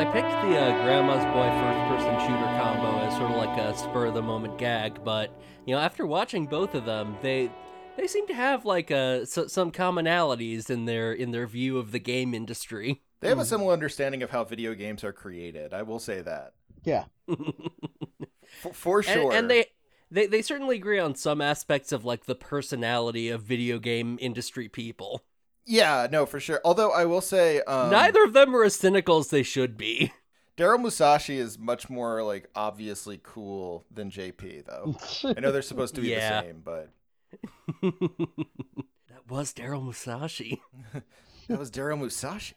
You know, I picked the uh, Grandma's Boy first-person shooter combo as sort of like a spur-of-the-moment gag, but you know, after watching both of them, they they seem to have like uh, so, some commonalities in their in their view of the game industry. They have a similar understanding of how video games are created. I will say that Yeah. for, for sure. And, and they, they they certainly agree on some aspects of like the personality of video game industry people. Yeah, no, for sure. Although I will say, um, Neither of them are as cynical as they should be. Daryl Musashi is much more like obviously cool than JP, though. I know they're supposed to be Yeah. the same, but that was Daryl Musashi. that was Daryl Musashi.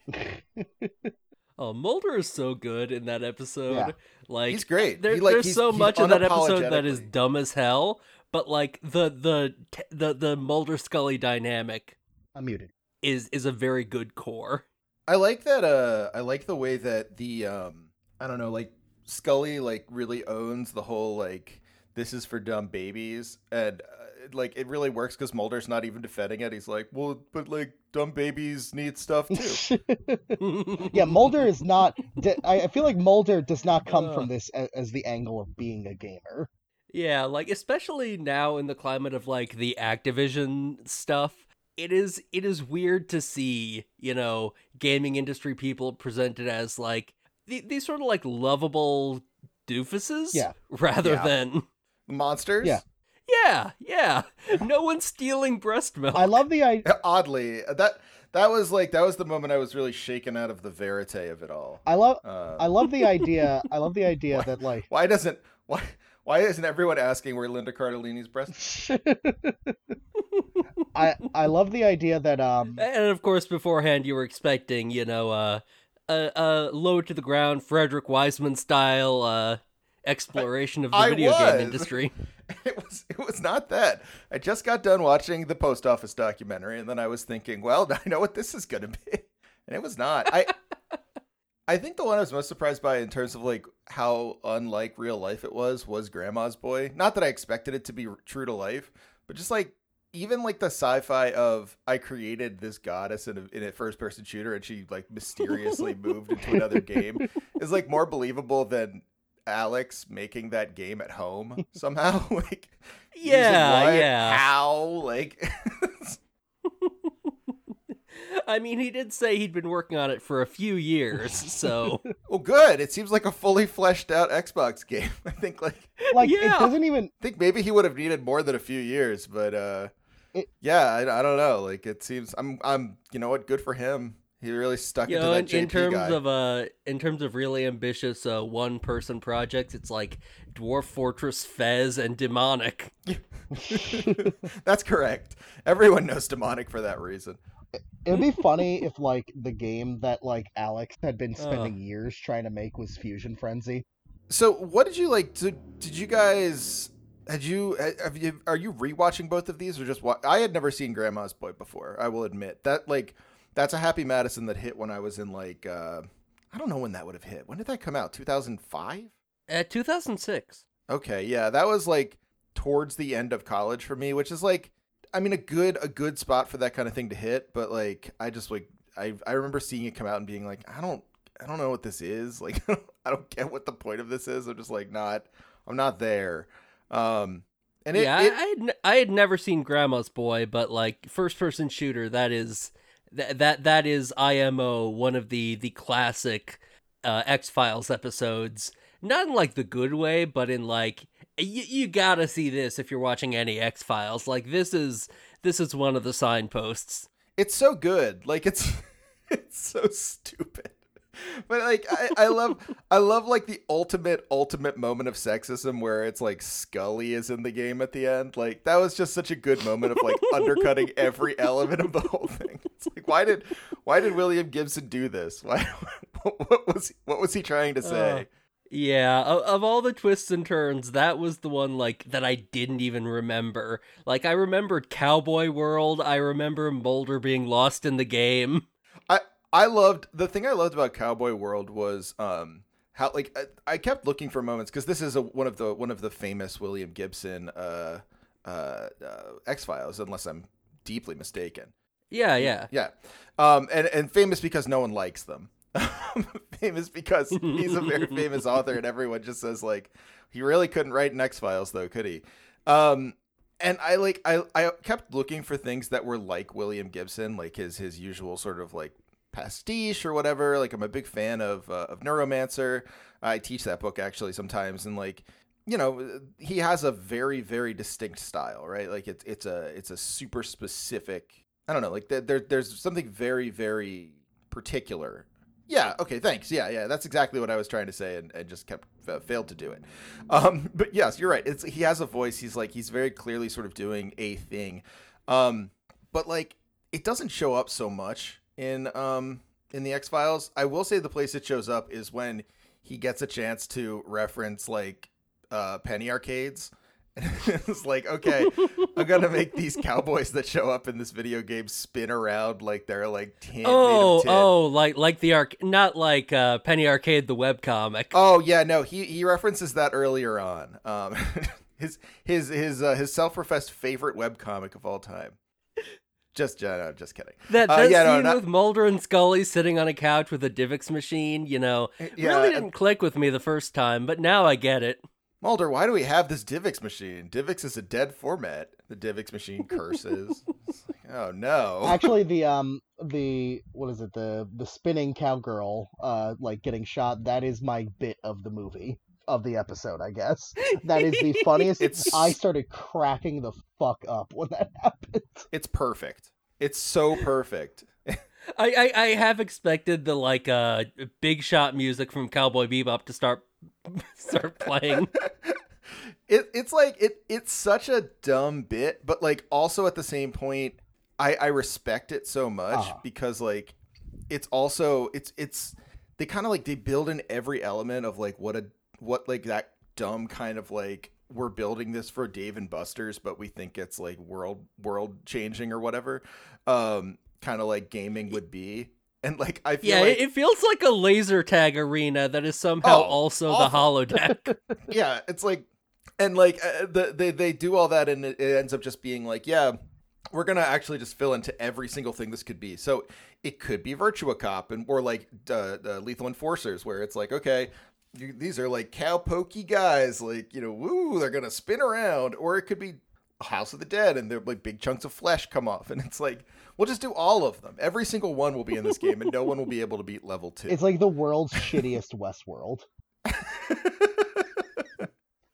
Oh, Mulder is so good in that episode. Yeah. Like He's great. There, He, like, there's he's- so he's much of that episode that is dumb as hell, but like the the the the Mulder Scully dynamic I'm muted. Is is a very good core. I like that. Uh, I like the way that the um, I don't know, like Scully, like really owns the whole like this is for dumb babies, and uh, like it really works because Mulder's not even defending it. He's like, well, but like dumb babies need stuff too. yeah, Mulder is not. I feel like Mulder does not come Uh. from this as, as the angle of being a gamer. Yeah, like especially now in the climate of like the Activision stuff, it is it is weird to see, you know, gaming industry people presented as like these sort of like lovable doofuses Yeah. rather Yeah. than Monsters. Yeah. yeah, yeah. No one's stealing breast milk. I love the idea. Oddly, that that was like that was the moment I was really shaken out of the verite of it all. I love. Uh, I love the idea. I love the idea Why- that like. why doesn't why why isn't everyone asking where Linda Cardellini's breast? I I love the idea that um. And of course, beforehand, you were expecting, you know, uh, a, a low to the ground Frederick Wiseman style uh, exploration of the I video was. game industry. It was it was not that. I just got done watching the post office documentary and then I was thinking, well, I know what this is going to be. And it was not. I I think the one I was most surprised by in terms of like how unlike real life it was was Grandma's Boy. Not that I expected it to be true to life, but just like even like the sci-fi of I created this goddess in a, in a first-person shooter and she like mysteriously moved into another game is like more believable than Alex making that game at home somehow. like Yeah, what, yeah. How like I mean, he did say he'd been working on it for a few years, so well, good. It seems like a fully fleshed out Xbox game. I think like Like Yeah. it doesn't even. I think maybe he would have needed more than a few years, but uh, It- yeah, I, I don't know. Like it seems I'm I'm you know what, good for him. He really stuck you into know, that in, JP in terms guy. of uh, in terms of really ambitious uh, one-person projects, it's like Dwarf Fortress, Fez, and Demonik. That's correct. Everyone knows Demonik for that reason. It'd be funny if like the game that like Alex had been Ugh. spending years trying to make was Fusion Frenzy. So, what did you like? To, did you guys? Had you? Have you? Are you rewatching both of these, or just? Wa- I had never seen Grandma's Boy before. I will admit that. Like, that's a Happy Madison that hit when I was in like. uh I don't know when that would have hit. When did that come out? Two thousand five. At 2006. Okay, yeah, that was like towards the end of college for me, which is like, I mean, a good a good spot for that kind of thing to hit. But like, I just like I I remember seeing it come out and being like, I don't I don't know what this is. Like, I don't get what the point of this is. I'm just like not I'm not there. Um, and it, yeah, it I, I had n- I had never seen Grandma's Boy, but like first-person shooter, that is that that that is IMO, one of the the classic uh, X Files episodes. Not in like the good way, but in like you you gotta see this if you're watching any X Files. Like this is this is one of the signposts. it's so good. Like it's it's so stupid. But like I, I love I love like the ultimate ultimate moment of sexism where it's like Scully is in the game at the end. Like that was just such a good moment of like undercutting every element of the whole thing. It's like why did why did William Gibson do this? Why what, what was what was he trying to uh, say? Yeah, of, of all the twists and turns, that was the one like that I didn't even remember. Like I remembered Cowboy World, I remember Mulder being lost in the game. I I loved the thing I loved about Cowboy World was um how like I, I kept looking for moments because this is a one of the one of the famous William Gibson uh uh, uh X Files unless I'm deeply mistaken. Yeah, yeah. Yeah, um and and famous because no one likes them. famous because he's a very famous author, and everyone just says like he really couldn't write an X Files though, could he? Um, and I like I I kept looking for things that were like William Gibson, like his his usual sort of like pastiche or whatever. Like I'm a big fan of uh, of Neuromancer. I teach that book actually sometimes, and like you know he has a very very distinct style, right? Like it's it's a it's a super specific. I don't know, like there there's something very very particular. Yeah. Okay. Thanks. Yeah. Yeah. That's exactly what I was trying to say, and, and just kept uh, failed to do it. Um, but yes, you're right. It's he has a voice. He's like he's very clearly sort of doing a thing. Um, but like it doesn't show up so much in um in the X Files. I will say the place it shows up is when he gets a chance to reference like uh, penny arcades. it's like, okay, I'm gonna make these cowboys that show up in this video game spin around like they're like tin. Oh, tin. oh, like like the arc, not like uh, Penny Arcade, the web comic. Oh yeah, no, he he references that earlier on. Um, his his his uh, his self-professed favorite web comic of all time. Just, no, just kidding. That, that uh, yeah, scene no, not, with Mulder and Scully sitting on a couch with a Divx machine, you know, yeah, really didn't click with me the first time, but now I get it. Mulder, why do we have this Divx machine? Divx is a dead format. The Divx machine curses. like, oh no. Actually, the um the what is it the the spinning cowgirl uh like getting shot. That is my bit of the movie of the episode. I guess that is the funniest. It's- I started cracking the fuck up when that happened. It's perfect. It's so perfect. I, I, I have expected the like uh big shot music from Cowboy Bebop to start start playing. it it's like it it's such a dumb bit, but like also at the same point, I I respect it so much Uh-huh. because like it's also it's it's they kind of like they build in every element of like what a what like that dumb kind of like we're building this for Dave and Buster's, but we think it's like world world changing or whatever. Um, kind of like gaming would be. And like I feel yeah, like it, it feels like a laser tag arena that is somehow Oh, also awful. the holodeck. yeah, it's like, and like uh, the, they they do all that, and it, it ends up just being like, yeah, we're gonna actually just fill into every single thing this could be. So it could be Virtua Cop and or like uh, uh, Lethal Enforcers, where it's like, okay, you, these are like cowpokey guys, like you know, woo, they're gonna spin around, or it could be House of the Dead, and they're like big chunks of flesh come off, and it's like. We'll just do all of them. Every single one will be in this game, and no one will be able to beat level two. It's like the world's shittiest Westworld.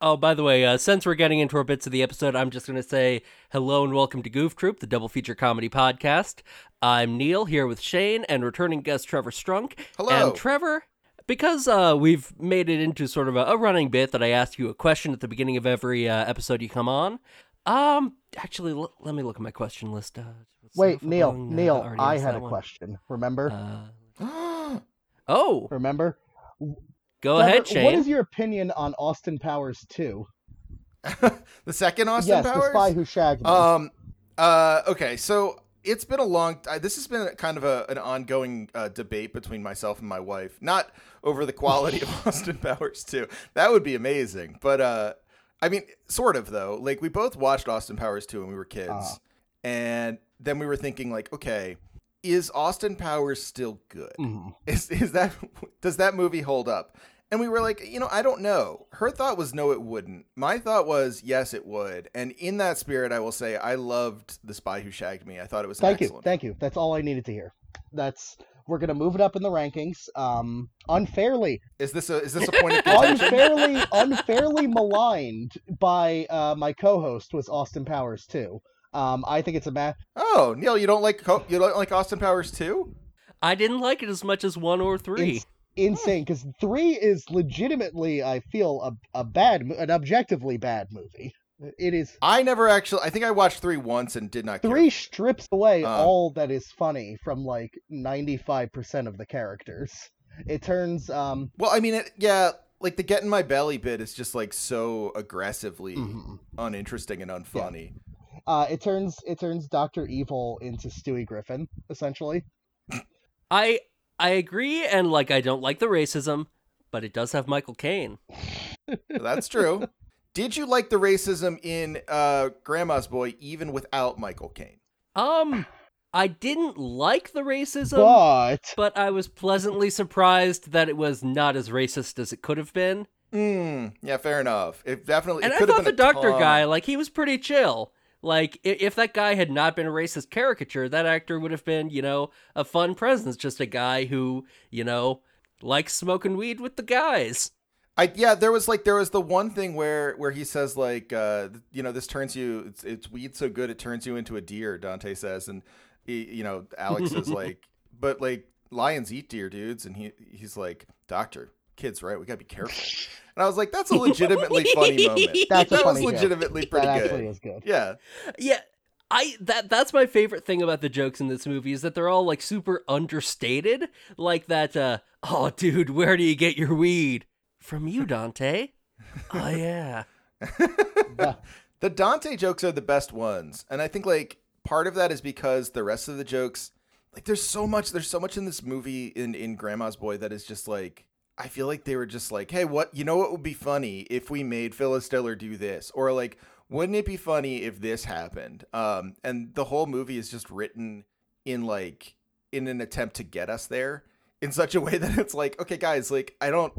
Oh, by the way, uh, since we're getting into our bits of the episode, I'm just going to say hello and welcome to Goof Troop, the double feature comedy podcast. I'm Neil here with Shane and returning guest Trevor Strunk. Hello. And Trevor, because uh, we've made it into sort of a, a running bit that I ask you a question at the beginning of every uh, episode you come on. Um, actually, l- let me look at my question list. Uh, what's Wait, Neil. Uh, Neil, I had a one. question. Remember? Uh, oh, Remember? go Trevor, ahead, Shane. What is your opinion on Austin Powers 2? the second Austin yes, Powers. the spy who shagged me. Um. Uh. Okay. So it's been a long. Uh, this has been kind of a, an ongoing uh, debate between myself and my wife, not over the quality of Austin Powers too. That would be amazing, but uh, I mean, sort of though. Like we both watched Austin Powers two when we were kids, Ah. and then we were thinking like, okay, is Austin Powers still good? Mhm. Is is that does that movie hold up? And we were like, you know, I don't know. Her thought was no, it wouldn't. My thought was yes, it would. And in that spirit, I will say I loved The Spy Who Shagged Me. I thought it was Thank you, thank you. That's all I needed to hear. That's we're gonna move it up in the rankings. Um, unfairly, Is this a is this a point of contention? unfairly, unfairly maligned by uh, my co-host was Austin Powers too. Um, I think it's a ma- oh, Neil, you don't like Co- you don't like Austin Powers too? I didn't like it as much as one or three. It's insane because three is legitimately, I feel, a, a bad, an objectively bad movie. It is I never actually. I think I watched three once and did not. care. three strips away Uh. all that is funny from like ninety five percent of the characters. It turns um Well, I mean, it, yeah, like the get in my belly bit is just like so aggressively mhm. uninteresting and unfunny. Uh it turns it turns Doctor Evil into Stewie Griffin essentially. I I agree, and like I don't like the racism, but it does have Michael Caine. That's true. Did you like the racism in uh, Grandma's Boy even without Michael Caine? Um, I didn't like the racism, but but I was pleasantly surprised that it was not as racist as it could have been. Mm, yeah, fair enough. It definitely. And it I could have thought the been a doctor ton- guy, like, he was pretty chill. Like, if that guy had not been a racist caricature, that actor would have been, you know, a fun presence. Just a guy who, you know, likes smoking weed with the guys. I yeah, there was like there was the one thing where where he says like uh you know this turns you it's, it's weed so good it turns you into a deer. Dante says and he, you know Alex is like but like lions eat deer dudes and he he's like doctor kids right we gotta be careful and I was like that's a legitimately funny moment. That's a that was funny joke. legitimately pretty that good. actually is good. Yeah. Yeah. I that that's my favorite thing about the jokes in this movie is that they're all like super understated. Like that uh oh dude, where do you get your weed? From you, Dante. oh yeah. Yeah. The Dante jokes are the best ones. And I think like part of that is because the rest of the jokes like there's so much there's so much in this movie in in Grandma's Boy that is just like I feel like they were just like, "Hey, what you know what would be funny if we made Phyllis Diller do this?" Or like, "Wouldn't it be funny if this happened?" Um and the whole movie is just written in like in an attempt to get us there in such a way that it's like, "Okay, guys, like I don't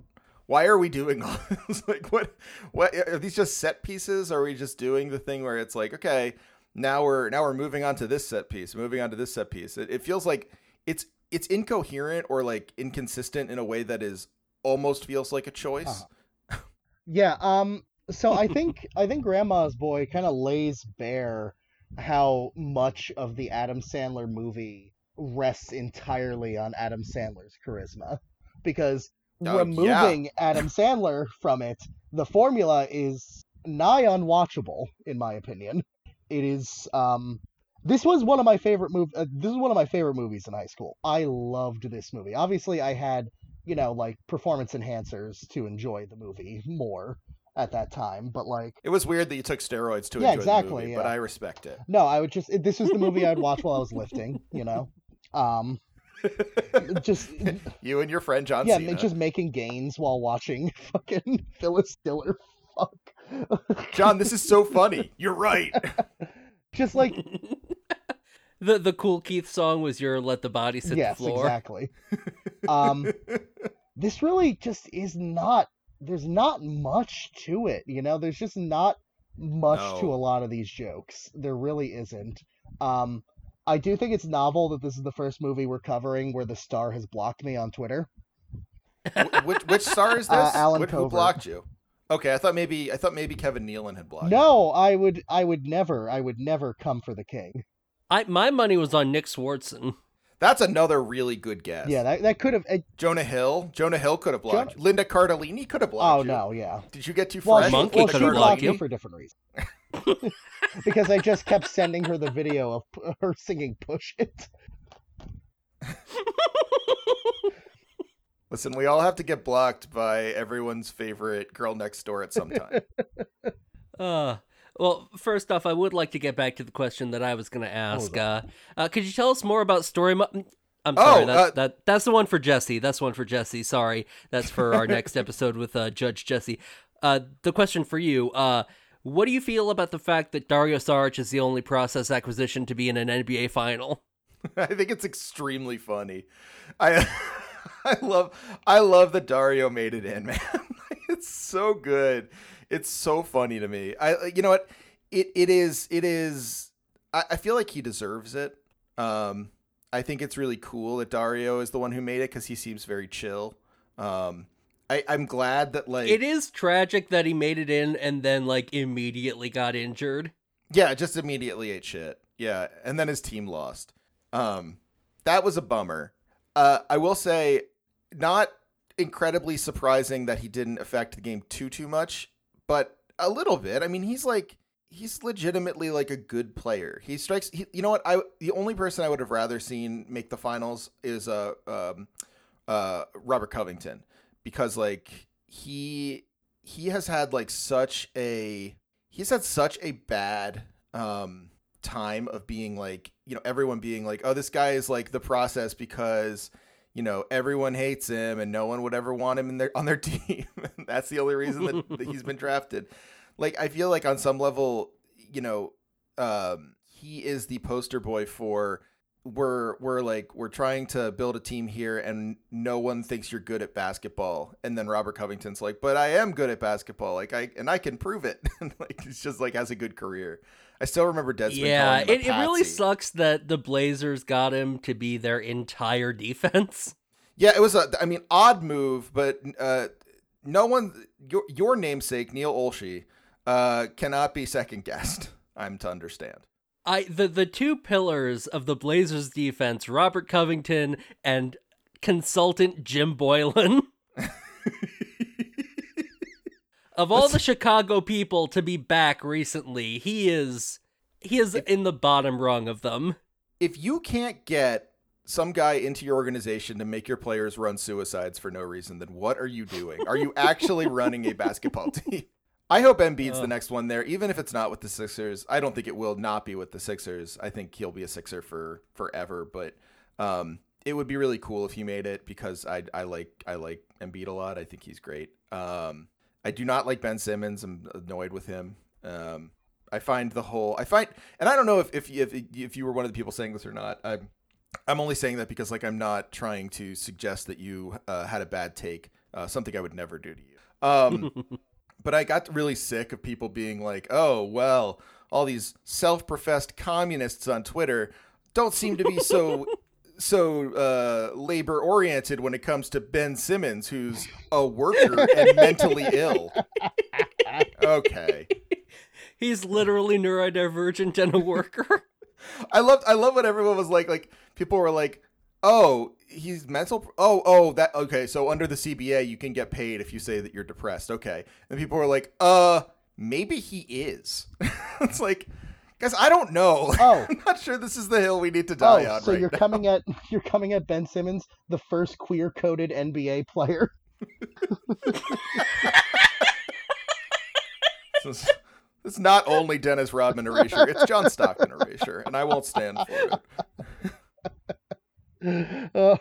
why are we doing all this? like, what, what are these just set pieces? Are we just doing the thing where it's like, okay, now we're now we're moving on to this set piece, moving on to this set piece. It, it feels like it's it's incoherent or like inconsistent in a way that is almost feels like a choice. Uh-huh. Yeah, um so I think I think Grandma's Boy kind of lays bare how much of the Adam Sandler movie rests entirely on Adam Sandler's charisma because Oh, removing Adam Sandler from it, the formula is nigh unwatchable in my opinion. It is um this was one of my favorite mov- uh, this is one of my favorite movies in high school. I loved this movie. Obviously I had you know, like performance enhancers to enjoy the movie more at that time. But like, It was weird that you took steroids to Yeah, enjoy exactly, the movie, yeah. but I respect it. no, I would just this was the movie I'd watch while I was lifting. You know, um, just you and your friend John yeah, Cena. just making gains while watching fucking Phyllis Diller. Fuck, John, this is so funny. You're right. just like the the cool Keith song was your "Let the Body Sit yes, the Floor." exactly. Um, this really just is not. There's not much to it. You know, there's just not much to a lot of these jokes. There really isn't. Um, I do think it's novel that this is the first movie we're covering where the star has blocked me on Twitter. Which which star is this? Uh, Alan Which- who blocked you? Okay, I thought maybe I thought maybe Kevin Nealon had blocked. you. No, I would, I would never, I would never come for the king. I my money was on Nick Swardson. That's another really good guess. Yeah, that that could have. Uh, Jonah Hill. Jonah Hill could have blocked. Jonah- you. Linda Cardellini could have oh blocked. you. no, yeah. Did you get too Well, fresh? she, Monkey well, could she have blocked blocked you. for different reasons. because I just kept sending her the video of her singing "Push It." Listen, we all have to get blocked by everyone's favorite girl next door at some time. Uh, well, first off, I would like to get back to the question that I was going to ask. Uh, uh, could you tell us more about Story? Mo- I'm sorry, Oh, that's, uh, that that's the one for Jesse. That's one for Jesse. Sorry, that's for our next episode with uh, Judge Jesse. Uh, the question for you: uh, What do you feel about the fact that Dario Saric is the only process acquisition to be in an NBA final? I think it's extremely funny. I I love I love that Dario made it in, man. it's so good. It's so funny to me. I you know what? It it is it is I, I feel like he deserves it. Um I think it's really cool that Dario is the one who made it because he seems very chill. Um I, I'm glad that like It is tragic that he made it in and then like immediately got injured. Yeah, just immediately ate shit. Yeah, and then his team lost. Um, that was a bummer. Uh, I will say, not incredibly surprising that he didn't affect the game too too much, but a little bit. I mean, he's like he's legitimately like a good player. He strikes. He, you know what? I the only person I would have rather seen make the finals is uh um uh Robert Covington because like he he has had like such a he's had such a bad um time of being like you know everyone being like oh this guy is like the process because you know everyone hates him and no one would ever want him in their on their team. That's the only reason that, that he's been drafted. Like i feel like on some level you know um he is the poster boy for we're we're like we're trying to build a team here and no one thinks you're good at basketball. And then robert covington's like but i am good at basketball. Like i and i can prove it. Like he's just like has a good career i still remember Desmond. yeah calling him a it, it really sucks that the blazers got him to be their entire defense yeah it was a i mean odd move but uh no one your your namesake neil olshey uh cannot be second guessed i'm to understand I the the two pillars of the Blazers defense, Robert Covington and consultant Jim Boylan. of all the Chicago people to be back recently, he is he is in the bottom rung of them. if you can't get some guy into your organization to make your players run suicides for no reason, then what are you doing? Are you actually running a basketball team? I hope Embiid's the next one there, even if it's not with the Sixers. I don't think it will not be with the Sixers. I think he'll be a Sixer for forever, but um, it would be really cool if he made it because I I like I like Embiid a lot. I think he's great. Um, I do not like Ben Simmons. I'm annoyed with him. Um, I find the whole I find, and I don't know if if if, if you were one of the people saying this or not. I'm I'm only saying that because like I'm not trying to suggest that you uh, had a bad take. Uh, something I would never do to you. Um, but I got really sick of people being like, "Oh, well, all these self-professed communists on Twitter don't seem to be so so uh, labor-oriented when it comes to Ben Simmons, who's a worker and mentally ill." Okay. He's literally neurodivergent and a worker. I loved I love what everyone was like like people were like, "Oh, he's mental Oh, oh, that okay, so under the CBA you can get paid if you say that you're depressed." Okay. And people were like, "Uh, maybe he is." it's like guys, I don't know. Oh. I'm not sure this is the hill we need to die Oh, on so right you're now. coming at you're coming at Ben Simmons, the first queer-coded NBA player. This is- It's not only Dennis Rodman erasure, it's John Stockton erasure, and I won't stand for it.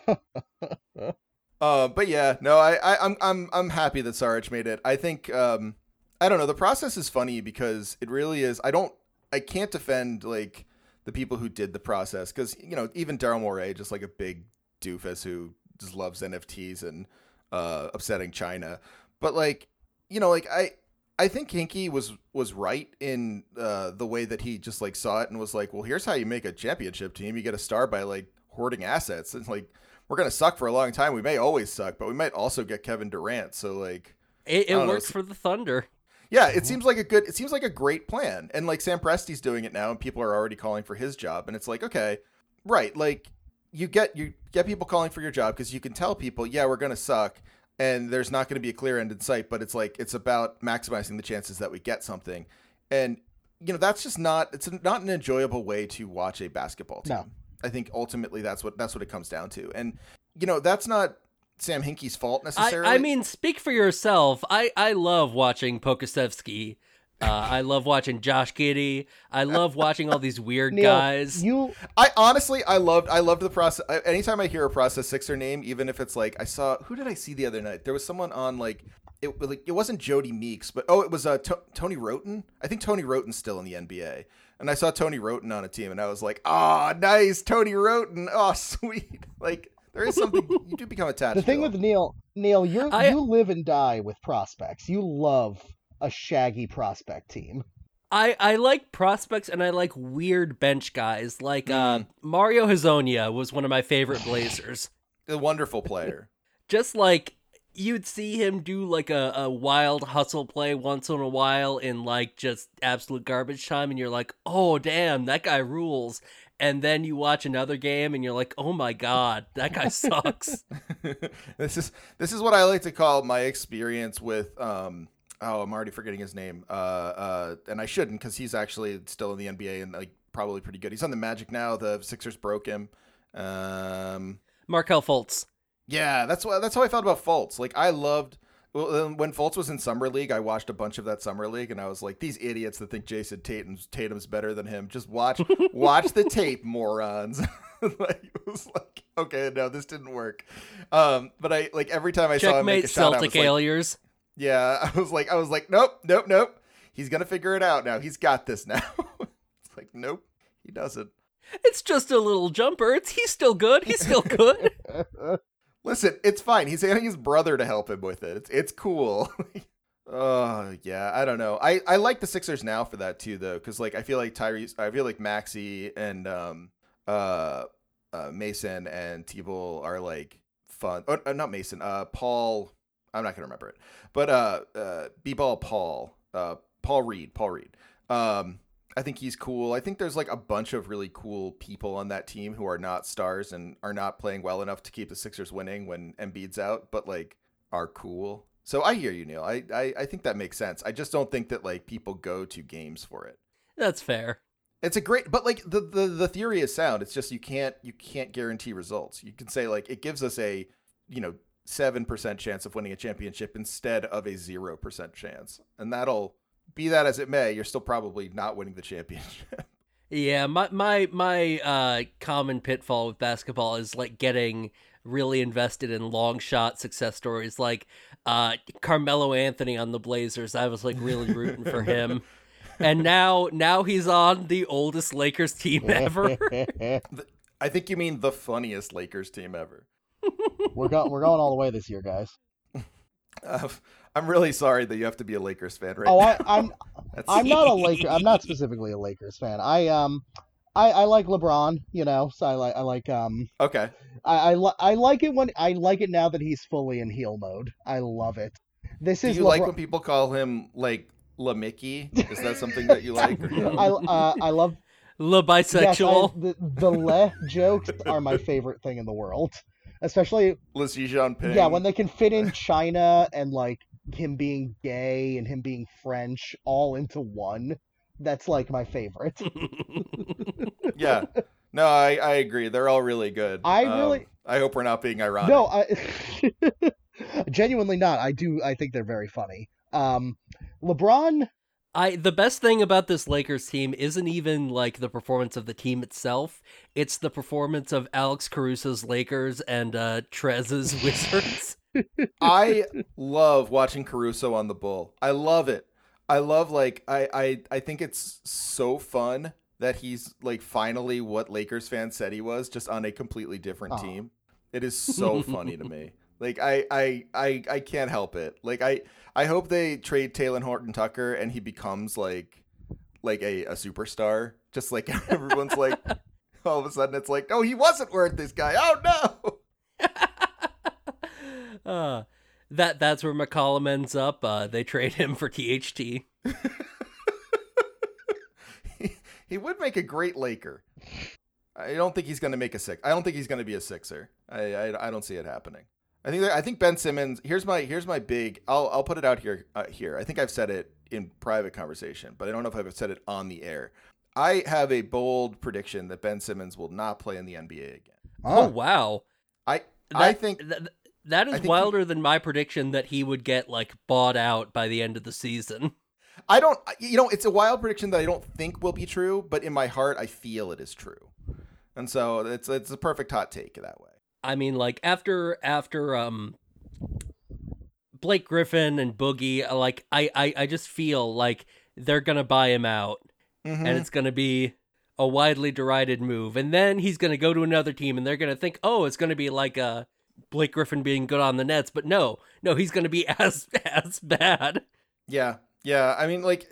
Uh, but yeah, no, I, I I'm I'm I'm happy that Sarge made it. I think um I don't know, the process is funny because it really is I don't I can't defend like the people who did the process because you know, even Daryl Morey, just like a big doofus who just loves NFTs and uh upsetting China. But like, you know, like I I think Hinkie was was right in uh, the way that he just like saw it and was like, well, here's how you make a championship team. You get a star by like hoarding assets. and like we're gonna suck for a long time. We may always suck, but we might also get Kevin Durant. So like, It, it know, for the Thunder. Yeah, it mm-hmm. seems like a good. It seems like a great plan. And like Sam Presti's doing it now, and people are already calling for his job. And it's like, okay, right, like you get you get people calling for your job because you can tell people, yeah, we're gonna suck, and there's not gonna be a clear end in sight. But it's like it's about maximizing the chances that we get something, and you know that's just not it's not an enjoyable way to watch a basketball team. No. I think ultimately that's what that's what it comes down to, and you know that's not Sam Hinkie's fault necessarily. I mean, speak for yourself. I, I love watching Pokusevski. Uh, I love watching Josh Giddey. I love watching all these weird Neil, guys. you I honestly, I loved, I loved the process. I, anytime I hear a process sixer name, even if it's like I saw, who did I see the other night? There was someone on like it, like it wasn't Jodie Meeks, but oh, it was uh to- Tony Wroten. I think Tony Wroten's still in the NBA, and I saw Tony Wroten on a team, and I was like, ah, nice, Tony Wroten. Oh, sweet. Like there is something you do become attached. the thing to with Neil, Neil, you I- you live and die with prospects. You love a shaggy prospect team. I, I like prospects and I like weird bench guys. Like Mm. uh, Mario Hezonja was one of my favorite Blazers. a wonderful player. Just like you'd see him do like a, a wild hustle play once in a while in like just absolute garbage time, and you're like, oh damn, that guy rules. And then you watch another game and you're like, oh my god, that guy sucks. this is this is what I like to call my experience with um oh I'm already forgetting his name uh uh and I shouldn't because he's actually still in the NBA and like probably pretty good. He's on the Magic now. The Sixers broke him. Um Markelle Fultz. yeah, that's what that's how I felt about Fultz. Like I loved well, when Fultz was in summer league, I watched a bunch of that summer league, and I was like, "These idiots that think Jayson Tatum's Tatum's better than him, just watch watch the tape, morons." like it was like, okay, no, this didn't work. Um, but I like every time I saw him make a Checkmate shot, I Celtic was like, yeah, I was like, I was like, nope, nope, nope. He's gonna figure it out now. He's got this now. it's like, nope, he doesn't. It's just a little jumper. It's he's still good. He's still good. Listen, it's fine. He's getting his brother to help him with it. It's it's cool. Oh yeah, I don't know. I I like the Sixers now for that too, though, because like I feel like Tyrese, I feel like Maxey and um uh, uh Mason and Thybulle are like fun. Oh, uh, not Mason. Uh, Paul. I'm not gonna remember it, but uh, uh, B-ball Paul. Uh, Paul Reed. Paul Reed. Um, I think he's cool. I think there's like a bunch of really cool people on that team who are not stars and are not playing well enough to keep the Sixers winning when Embiid's out, but like are cool. So I hear you, Neil. I, I, I think that makes sense. I just don't think that like people go to games for it. That's fair. It's a great, but like the, the the theory is sound. It's just you can't you can't guarantee results. You can say like it gives us a you know seven percent chance of winning a championship instead of a zero percent chance, and that'll be that as it may. You're still probably not winning the championship. Yeah, my my my uh, common pitfall with basketball is like getting really invested in long shot success stories like uh, Carmelo Anthony on the Blazers. I was like really rooting for him. and now now he's on the oldest Lakers team ever. I think you mean the funniest Lakers team ever. we're going we're going all the way this year, guys. Uh, I'm really sorry that you have to be a Lakers fan right oh, now. I, I'm I'm not a Laker. I'm not specifically a Lakers fan. I um I, I like LeBron, you know, so I like I like um Okay. I I, li- I like it when I like it now that he's fully in heel mode. I love it. This Do is you like when people call him like La Mickey? Is that something that you like? no? I uh, I love Le yes, I- bisexual. the the le jokes are my favorite thing in the world, especially Le Xi Jinping. yeah when they can fit in China and like him being gay and him being French all into one. That's like my favorite. Yeah. No, I, I agree. They're all really good. I Um, really- I hope we're not being ironic. No, I genuinely not. I do. I think they're very funny. Um, LeBron. I the best thing about this Lakers team isn't even like the performance of the team itself. It's the performance of Alex Caruso's Lakers and uh Trez's Wizards. I love watching Caruso on the bull. I love it. I love like I I I think it's so fun that he's like finally what Lakers fans said he was, just on a completely different Aw. team. It is so funny to me. Like I, I I I can't help it. Like I I hope they trade Talen Horton Tucker and he becomes like like a, a superstar. Just like everyone's like all of a sudden it's like, oh he wasn't worth this guy. Oh no. uh that that's where McCollum ends up. Uh they trade him for THT. he, he would make a great Laker. I don't think he's going to make a six. I don't think he's going to be a Sixer. I, I I don't see it happening. I think I think Ben Simmons. Here's my here's my big. I'll I'll put it out here uh, here. I think I've said it in private conversation, but I don't know if I've said it on the air. I have a bold prediction that Ben Simmons will not play in the NBA again. Oh wow. I That, I think th- that I is he- wilder than my prediction that he would get like bought out by the end of the season. I don't. You know, it's a wild prediction that I don't think will be true, but in my heart, I feel it is true, and so it's it's a perfect hot take that way. I mean, like after after um Blake Griffin and Boogie, uh, like I I, I just feel like they're gonna buy him out, Mhm. and it's gonna be a widely derided move, and then he's gonna go to another team, and they're gonna think, oh, it's gonna be like a Blake Griffin being good on the Nets, but no, no, he's gonna be as as bad. Yeah, yeah. I mean, like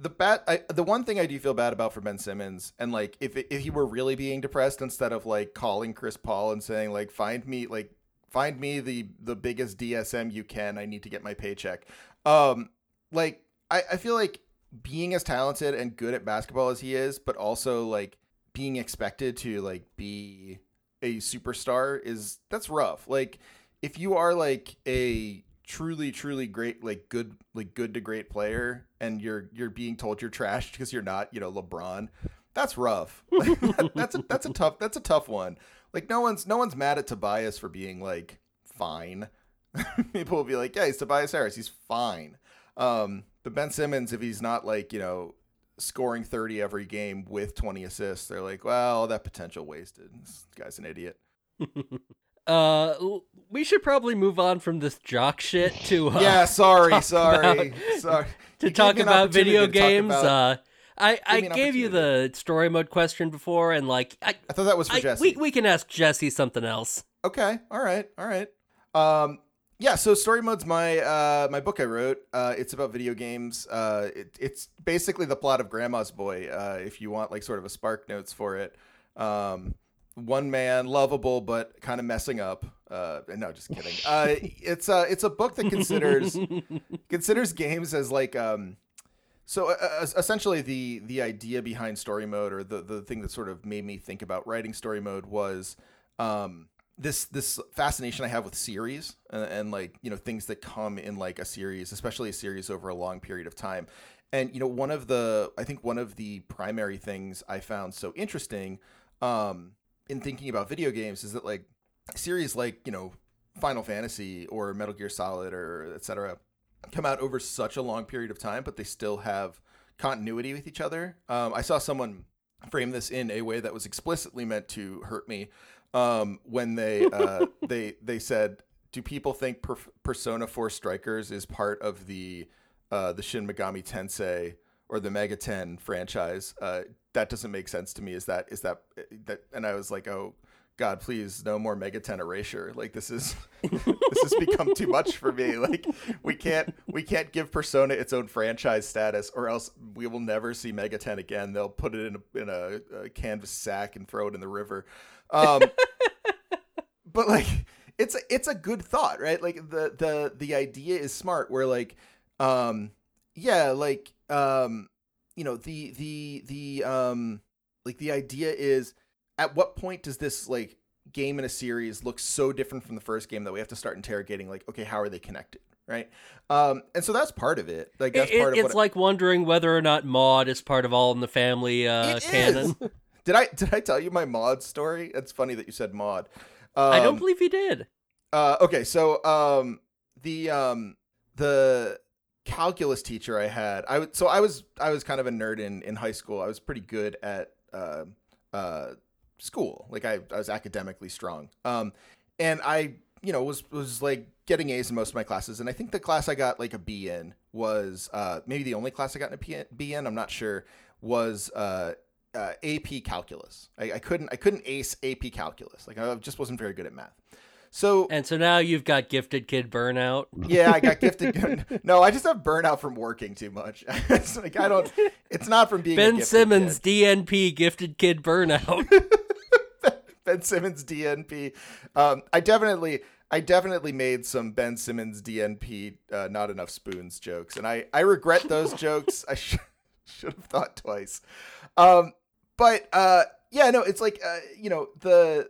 the bad. I, the one thing I do feel bad about for Ben Simmons, and like if if he were really being depressed, instead of like calling Chris Paul and saying like, find me like find me the the biggest DSM you can. I need to get my paycheck. Um, like I I feel like being as talented and good at basketball as he is, but also like being expected to like be a superstar is that's rough. Like if you are like a truly truly great like good like good to great player and you're you're being told you're trash because you're not, you know, LeBron, that's rough. Like, that- that's a that's a tough that's a tough one. Like no one's no one's mad at Tobias for being like fine. People will be like, "Yeah, he's Tobias Harris. He's fine." Um, but Ben Simmons, if he's not like you know scoring 30 every game with 20 assists, they're like, "Well, that potential wasted. This guy's an idiot." Uh, we should probably move on from this jock shit to uh, yeah, sorry, sorry, about- sorry. to You talk gave me an about video games. about- Uh, I, I gave you the story mode question before, and like I, I thought that was for I Jesse. we we can ask Jesse something else. Okay. All right. All right. Um, yeah. So story mode's my uh, my book I wrote. Uh, it's about video games. Uh, it, it's basically the plot of Grandma's Boy. Uh, if you want like sort of a spark notes for it. Um, one man, lovable but kind of messing up. Uh, no, just kidding. Uh, it's uh, it's a book that considers considers games as like um. So uh, uh, essentially, the the idea behind story mode, or the the thing that sort of made me think about writing story mode, was um, this this fascination I have with series and, and like you know things that come in like a series, especially a series over a long period of time. And you know, one of the I think one of the primary things I found so interesting um, in thinking about video games is that like series like you know Final Fantasy or Metal Gear Solid or etc. come out over such a long period of time, but they still have continuity with each other. Um, I saw someone frame this in a way that was explicitly meant to hurt me um, when they uh, they they said, "Do people think per- Persona Four Strikers is part of the uh, the Shin Megami Tensei or the Mega Ten franchise?" Uh, that doesn't make sense to me. Is that is that that? And I was like, "Oh." God, please, no more Mega Ten erasure. Like this is this has become too much for me. Like we can't we can't give Persona its own franchise status, or else we will never see Mega Ten again. They'll put it in a, in a, a canvas sack and throw it in the river. Um, but like it's a, it's a good thought, right? Like the the the idea is smart. Where like um yeah, like um you know the the the um like the idea is at what point does this like game in a series look so different from the first game that we have to start interrogating like okay how are they connected right um and so that's part of it like that's It- part of it. it's what like wondering whether or not Maud is part of All in the Family uh, canon. is! did i did i tell you my mod story it's funny that you said mod um, I don't believe you did. Uh, okay, so um, the um, the calculus teacher I had, I would so I was I was kind of a nerd in in high school. I was pretty good at uh, uh, school, like I, I was academically strong. Um, and I you know was was like getting A's in most of my classes, and I think the class I got like a B in was uh, maybe the only class I got a B in. I'm not sure. Was uh, uh, AP calculus. I, I couldn't I couldn't ace AP calculus. Like I just wasn't very good at math. So And so now you've got Gifted Kid Burnout. yeah, I got gifted. no, I just have burnout from working too much. it's like I don't. It's not from being Ben Simmons, kid. DNP, Gifted Kid Burnout. Ben Simmons DNP. Um, I definitely, I definitely made some Ben Simmons DNP uh, not enough spoons jokes, and I I regret those jokes. I sh- should have thought twice. Um, but uh, yeah, no, it's like uh, you know the.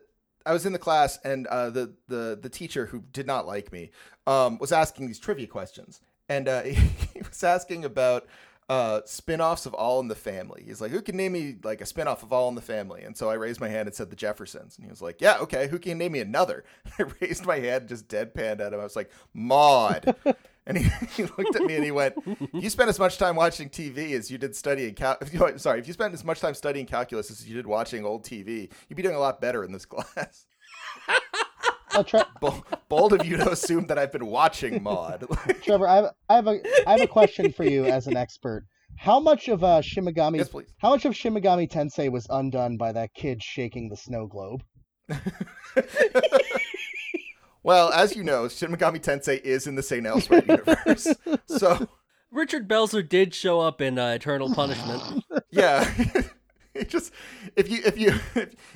I was in the class and uh, the the the teacher who did not like me um, was asking these trivia questions, and uh, he was asking about uh, spin-offs of All in the Family. He's like, "Who can name me like a spin-off of All in the Family?" And so I raised my hand and said the Jeffersons, and he was like, "Yeah, okay. Who can name me another?" I raised my hand, just deadpanned at him. I was like, "Maud." And he, he looked at me and he went, "You spent as much time watching TV as you did studying cal- Sorry, if you spent as much time studying calculus as you did watching old TV, you'd be doing a lot better in this class." Uh, Tre- Bold, bold of you to assume that I've been watching Maud. Trevor, I have, I have a I have a question for you as an expert. How much of uh, Shimigami yes, please. How much of Shin Megami Tensei was undone by that kid shaking the snow globe? Well, as you know, Shin Megami Tensei is in the St. Elsewhere universe. So, Richard Belzer did show up in uh, Eternal Punishment. yeah. It just if you if you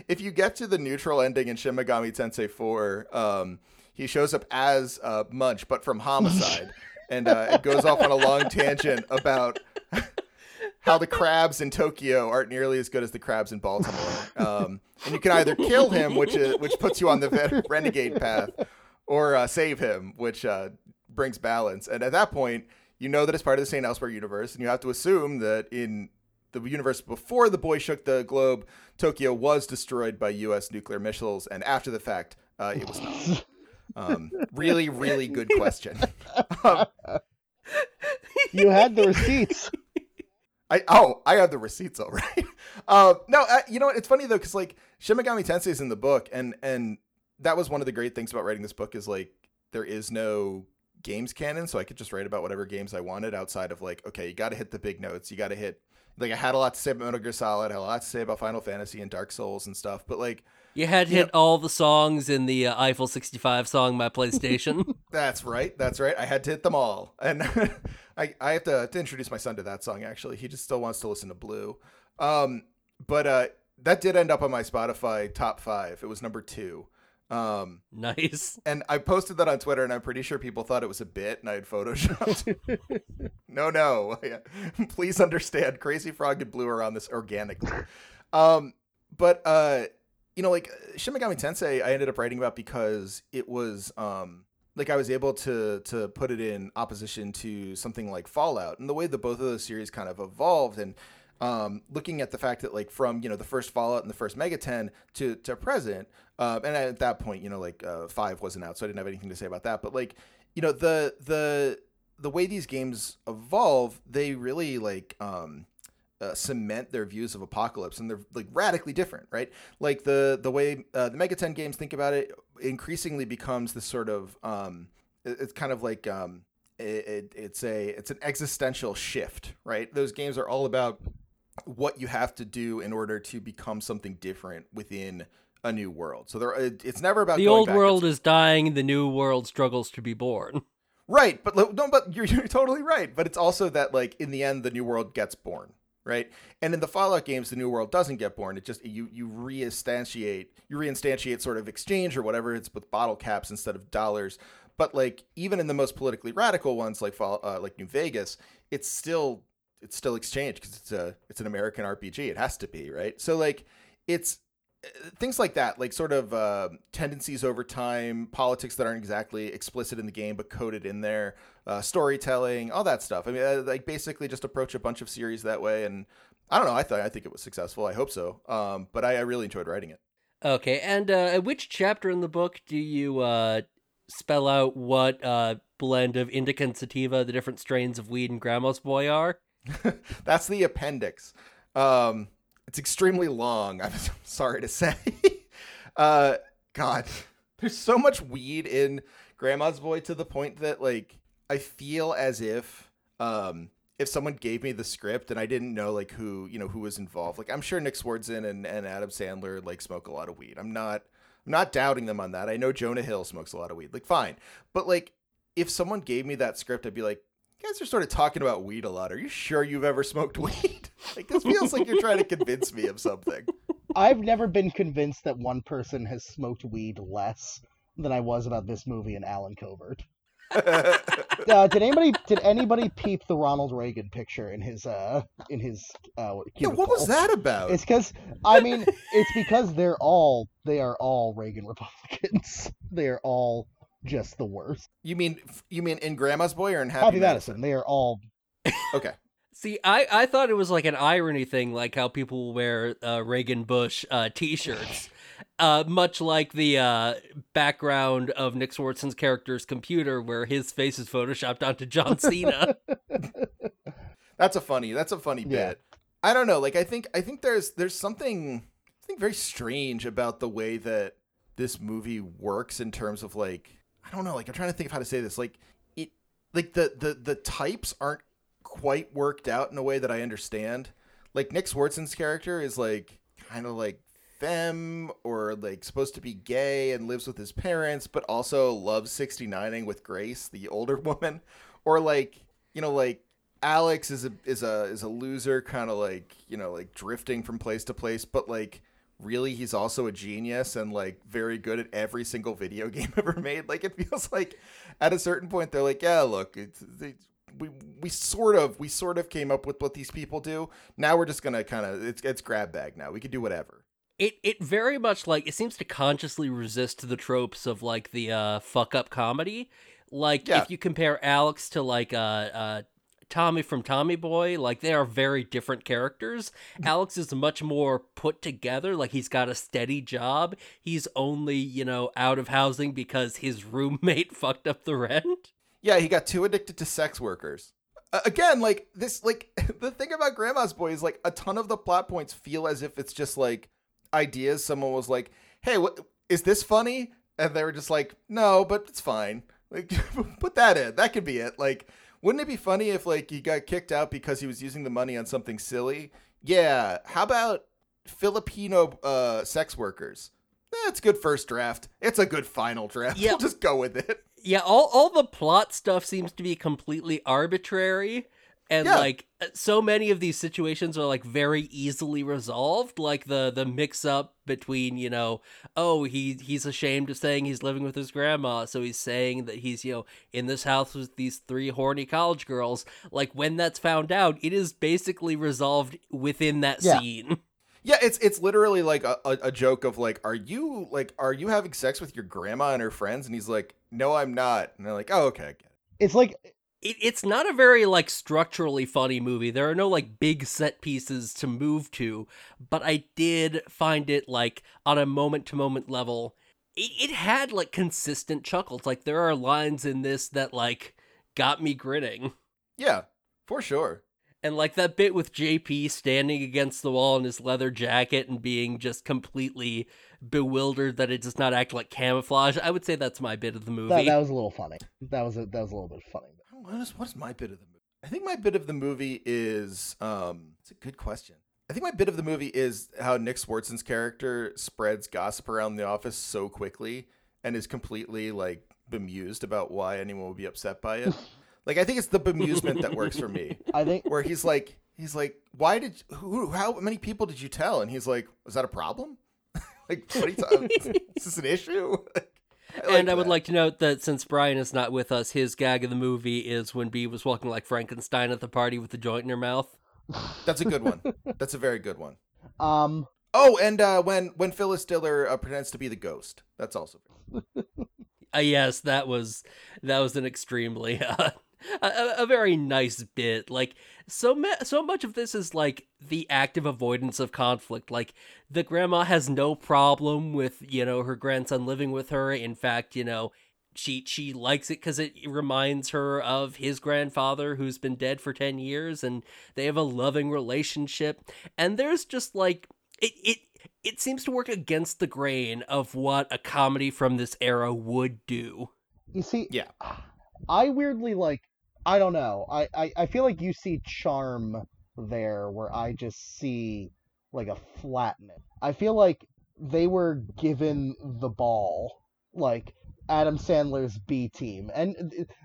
if you get to the neutral ending in Shin Megami Tensei 4, um, he shows up as uh, Munch, but from Homicide, and uh, it goes off on a long tangent about how the crabs in Tokyo aren't nearly as good as the crabs in Baltimore. Um, and you can either kill him, which is, which puts you on the renegade path, or uh, save him, which uh, brings balance. And at that point, you know that it's part of the St. Elsewhere universe, and you have to assume that in the universe before the boy shook the globe, Tokyo was destroyed by U.S. nuclear missiles, and after the fact, uh, it was not. Um, really, really good question. Um, You had the receipts. I oh I have the receipts all right. Uh, no, uh, you know what? It's funny though because like Shin Megami Tensei is in the book, and and that was one of the great things about writing this book is like there is no games canon, so I could just write about whatever games I wanted outside of like okay, you got to hit the big notes, you got to hit like I had a lot to say about Metal Gear Solid, I had a lot to say about Final Fantasy and Dark Souls and stuff, but like You had hit all the songs in the uh, Eiffel 65 song, My PlayStation. That's right. That's right. I had to hit them all, and I I have to, to introduce my son to that song. Actually, he just still wants to listen to Blue. Um, but uh, that did end up on my Spotify top five. It was number two. Um, nice. and I posted that on Twitter, and I'm pretty sure people thought it was a bit, and I had photoshopped. no, no. Please understand, Crazy Frog and Blue are on this organically. Um, but uh, you know, like Shin Megami Tensei, I ended up writing about because it was um, like I was able to to put it in opposition to something like Fallout, and the way that both of those series kind of evolved, and um, looking at the fact that like from you know the first Fallout and the first Megaten to to present, um, and at that point, you know, like uh, five wasn't out, so I didn't have anything to say about that. But like, you know, the the the way these games evolve, they really like um, uh, cement their views of apocalypse, and they're like radically different, right? Like the the way uh, the Ten games think about it increasingly becomes this sort of um, it- it's kind of like um, it, it, it's a it's an existential shift, right? Those games are all about what you have to do in order to become something different within a new world. So there, it- it's never about The old back. world is dying, the new world struggles to be born. Right, but no, but you're, you're totally right. But it's also that like in the end, the new world gets born, right? And in the Fallout games, the new world doesn't get born. It just you you reinstantiate you reinstantiate sort of exchange or whatever. It's with bottle caps instead of dollars. But like even in the most politically radical ones, like Fall, uh, like New Vegas, it's still it's still exchange because it's a it's an American RPG. It has to be right. So like it's things like that, like sort of uh, tendencies over time, politics that aren't exactly explicit in the game but coded in there, uh, storytelling, all that stuff. I mean, uh, like basically just approach a bunch of series that way. And I don't know. I thought I think it was successful. I hope so. Um, but I, I really enjoyed writing it. Okay, and uh, which chapter in the book do you uh, spell out what uh, blend of indica and sativa, the different strains of weed and grandma's boy are? That's the appendix. Um, it's extremely long. I'm sorry to say. uh, God, there's so much weed in Grandma's Boy to the point that like I feel as if um if someone gave me the script and I didn't know like who you know who was involved, like I'm sure Nick Swardson and, and Adam Sandler like smoke a lot of weed. I'm not I'm not doubting them on that. I know Jonah Hill smokes a lot of weed. Like fine, but like if someone gave me that script, I'd be like, guys are sort of talking about weed a lot. Are you sure you've ever smoked weed? Like this feels like you're trying to convince me of something. I've never been convinced that one person has smoked weed less than I was about this movie and Allen Covert. Uh, did anybody did anybody peep the Ronald Reagan picture in his uh in his uh yeah, what was that about? It's because I mean it's because they're all they are all Reagan Republicans. They are all just the worst. You mean you mean in Grandma's Boy or in Happy, Happy Madison, they are all Okay. See, I, I thought it was like an irony thing, like how people wear uh, Reagan Bush uh, T-shirts, uh, much like the uh, background of Nick Swardson's character's computer, where his face is photoshopped onto John Cena. That's a funny. That's a funny Yeah. bit. I don't know. Like I think I think there's there's something I think very strange about the way that this movie works in terms of like I don't know. Like I'm trying to think of how to say this. Like it like the the the types aren't quite worked out in a way that I understand. Like Nick Swardson's character is like kind of like femme or like supposed to be gay and lives with his parents, but also loves 69ing with Grace, the older woman, or like you know like Alex is a is a is a loser, kind of like you know like drifting from place to place, but like really he's also a genius and like very good at every single video game ever made. Like it feels like at a certain point they're like, yeah, look, it's, it's we we sort of we sort of came up with what these people do. Now we're just gonna kind of it's it's grab bag now. We can do whatever. it it very much like it seems to consciously resist the tropes of like the uh, fuck up comedy. Like Yeah. if you compare Alex to like uh, uh, Tommy from Tommy Boy, like they are very different characters. Alex is much more put together, like he's got a steady job. He's only, you know, out of housing because his roommate fucked up the rent. Yeah, he got too addicted to sex workers. Uh, again, like this, like the thing about Grandma's Boy is like a ton of the plot points feel as if it's just like ideas. Someone was like, "Hey, what is this funny?" And they were just like, "No, but it's fine. Like, put that in. That could be it." Like Wouldn't it be funny if like he got kicked out because he was using the money on something silly? Yeah. How about Filipino uh, sex workers? That's good first draft. It's a good final draft. Yeah. We'll just go with it. Yeah, all all the plot stuff seems to be completely arbitrary. And Yeah. like uh, so many of these situations are like very easily resolved, like the the mix up between, you know, oh, he he's ashamed of saying he's living with his grandma, so he's saying that he's, you know, in this house with these three horny college girls. Like when that's found out, it is basically resolved within that Yeah. scene. Yeah, it's it's literally like a, a, a joke of like, are you like, are you having sex with your grandma and her friends? And he's like, no, I'm not. And they're like, oh, okay, I get it. It's like it, it's not a very like structurally funny movie. There are no like big set pieces to move to, but I did find it like on a moment to moment level. It, it had like consistent chuckles. Like there are lines in this that like got me grinning. Yeah, for sure. And like that bit with JP standing against the wall in his leather jacket and being just completely bewildered that it does not act like camouflage. I would say that's my bit of the movie. that, that was a little funny. That was a, that was a little bit funny. What is what is my bit of the movie? I think my bit of the movie is um it's a good question. I think my bit of the movie is how Nick Swardson's character spreads gossip around the office so quickly and is completely like bemused about why anyone would be upset by it. like I think it's the bemusement that works for me. I think Where he's like he's like, Why did who how many people did you tell? And he's like, Was that a problem? like what are you talking Is this an issue? and I would like to note that since Brian is not with us, his gag of the movie is when Bee was walking like Frankenstein at the party with the joint in her mouth. That's a good one. That's a very good one. um Oh, and uh, when when Phyllis Diller uh, pretends to be the ghost, that's also Uh, yes, that was that was an extremely uh, a, a- a very nice bit. Like so ma- so much of this is like the active avoidance of conflict. Like the grandma has no problem with you know her grandson living with her. In fact, you know she she likes it because it reminds her of his grandfather who's been dead for 10 years and they have a loving relationship and there's just like it it it seems to work against the grain of what a comedy from this era would do you see Yeah. I weirdly like I don't know. I, I, I feel like you see charm there where I just see like a flatness. I feel like they were given the ball, like Adam Sandler's B team. And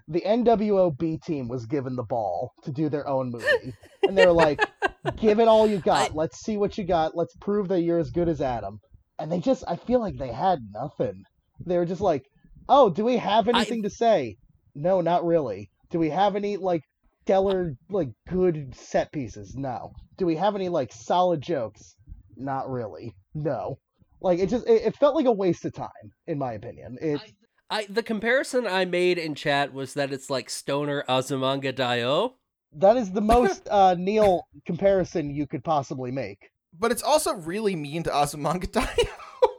the NWO B team was given the ball to do their own movie. and they were like, give it all you got. I- Let's see what you got. Let's prove that you're as good as Adam. And they just, I feel like they had nothing. They were just like, oh, do we have anything to say? No, not really. Do we have any like stellar like good set pieces? No. Do we have any like solid jokes? Not really. No. Like it just it, it felt like a waste of time in my opinion. It I the comparison I made in chat was that it's like Stoner Azumanga Daioh. that is the most uh Neil comparison you could possibly make. but it's also really mean to Azumanga Daioh.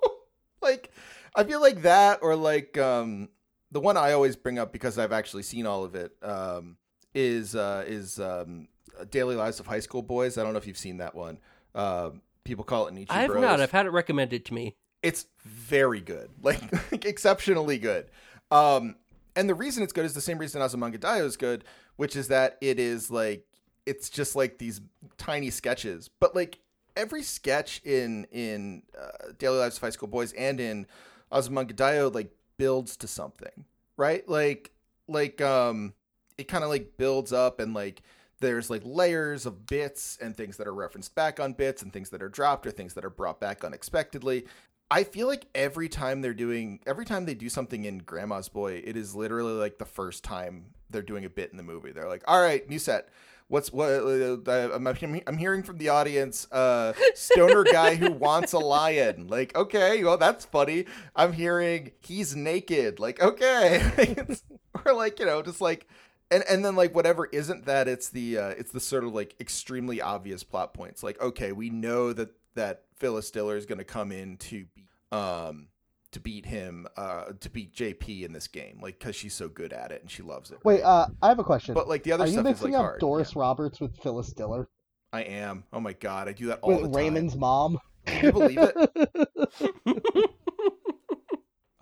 like, I feel like that, or like um, the one I always bring up because I've actually seen all of it um, is uh, is um, Daily Lives of High School Boys. I don't know if you've seen that one. Um people call it Nietzsche I have Bros. not. I've had it recommended to me. it's very good, like, exceptionally good. Um, and the reason it's good is the same reason Azumanga Daioh is good, which is that it is like it's just like these tiny sketches, but like every sketch in in uh, Daily Lives of High School Boys and in Azumanga Daioh like builds to something, right? Like like um, it kind of like builds up and like there's like layers of bits and things that are referenced back on bits and things that are dropped or things that are brought back unexpectedly. I feel like every time they're doing, every time they do something in Grandma's Boy, it is literally like the first time they're doing a bit in the movie. They're like, "All right, new set. What's what? Uh, I'm, I'm hearing from the audience, uh, stoner guy who wants a lion. Like, okay, well that's funny. I'm hearing he's naked. Like, okay, or like you know, just like and and then like whatever isn't that it's the uh, it's the sort of like extremely obvious plot points like okay we know that that Phyllis Diller is going to come in to be um to beat him uh to beat JP in this game like cuz she's so good at it and she loves it Wait, uh I have a question. but like the other Are you stuff is mixing like up hard Doris Roberts with Phyllis Diller? I am oh my god I do that all the With time Raymond's mom? Can you believe it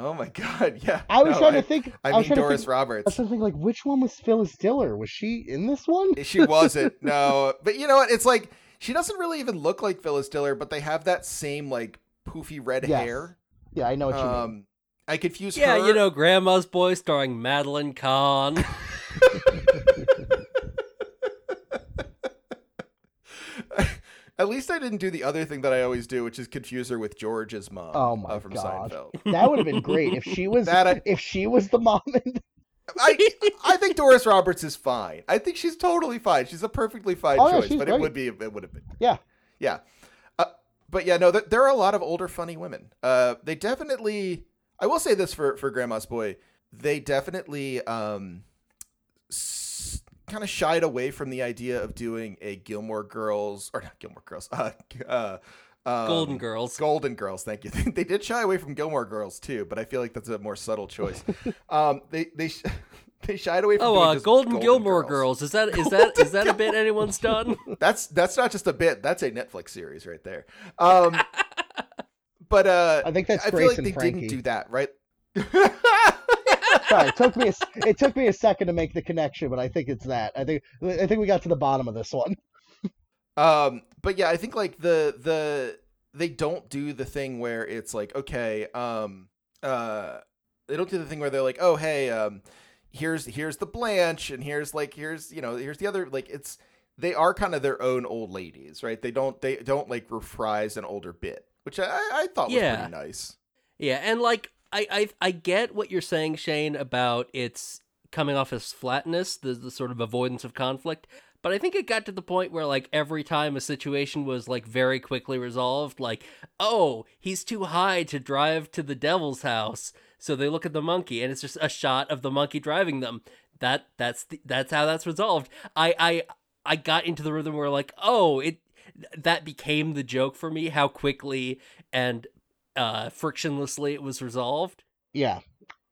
Oh my god, yeah. I was No, trying to think. I, I, mean was Doris think, I was Roberts. trying to think like which one was Phyllis Diller? Was she in this one? She wasn't. No, but you know what? It's like she doesn't really even look like Phyllis Diller, but they have that same like poofy red Yes. hair. Yeah, I know what you mean. Um, I confuse Yeah, her. you know, Grandma's Boy starring Madeline Kahn. At least I didn't do the other thing that I always do, which is confuse her with George's mom. Oh my uh, from God. Seinfeld. That would have been great if she was That I- if she was the mom. In I I think Doris Roberts is fine. I think she's totally fine. She's a perfectly fine Oh, choice, she's but it would be it would have been Yeah. yeah. But yeah, no, th- there are a lot of older funny women. Uh, they definitely. I will say this for for Grandma's Boy, they definitely um, s- kind of shied away from the idea of doing a Gilmore Girls or not Gilmore Girls, uh, uh, um, Golden Girls. Golden Girls, thank you. they did shy away from Gilmore Girls too, but I feel like that's a more subtle choice. um, they they sh- they shied away from. Oh, doing uh, just Golden, Gilmore Girls. Is that is that is that a bit anyone's done? That's that's not just a bit. That's a Netflix series right there. Um, but uh, I think that's I feel like they Frankie. didn't do that, right? Sorry, it took me a, s- it took me a second to make the connection, but I think it's that. I think I think we got to the bottom of this one. um, but yeah, I think like the the they don't do the thing where it's like okay, um, uh, they don't do the thing where they're like, oh hey, um, here's here's the Blanche, and here's like here's you know here's the other like it's they are kind of their own old ladies, right? They don't they don't like reprise an older bit, which I I thought was Yeah. pretty nice. Yeah, and like I, I I get what you're saying, Shane, about it's coming off as flatness, the the sort of avoidance of conflict. But I think it got to the point where like every time a situation was like very quickly resolved, like, oh, he's too high to drive to the devil's house. So they look at the monkey and it's just a shot of the monkey driving them. That that's the, that's how that's resolved. I I I got into the rhythm where like, oh, it that became the joke for me how quickly and uh frictionlessly it was resolved. Yeah,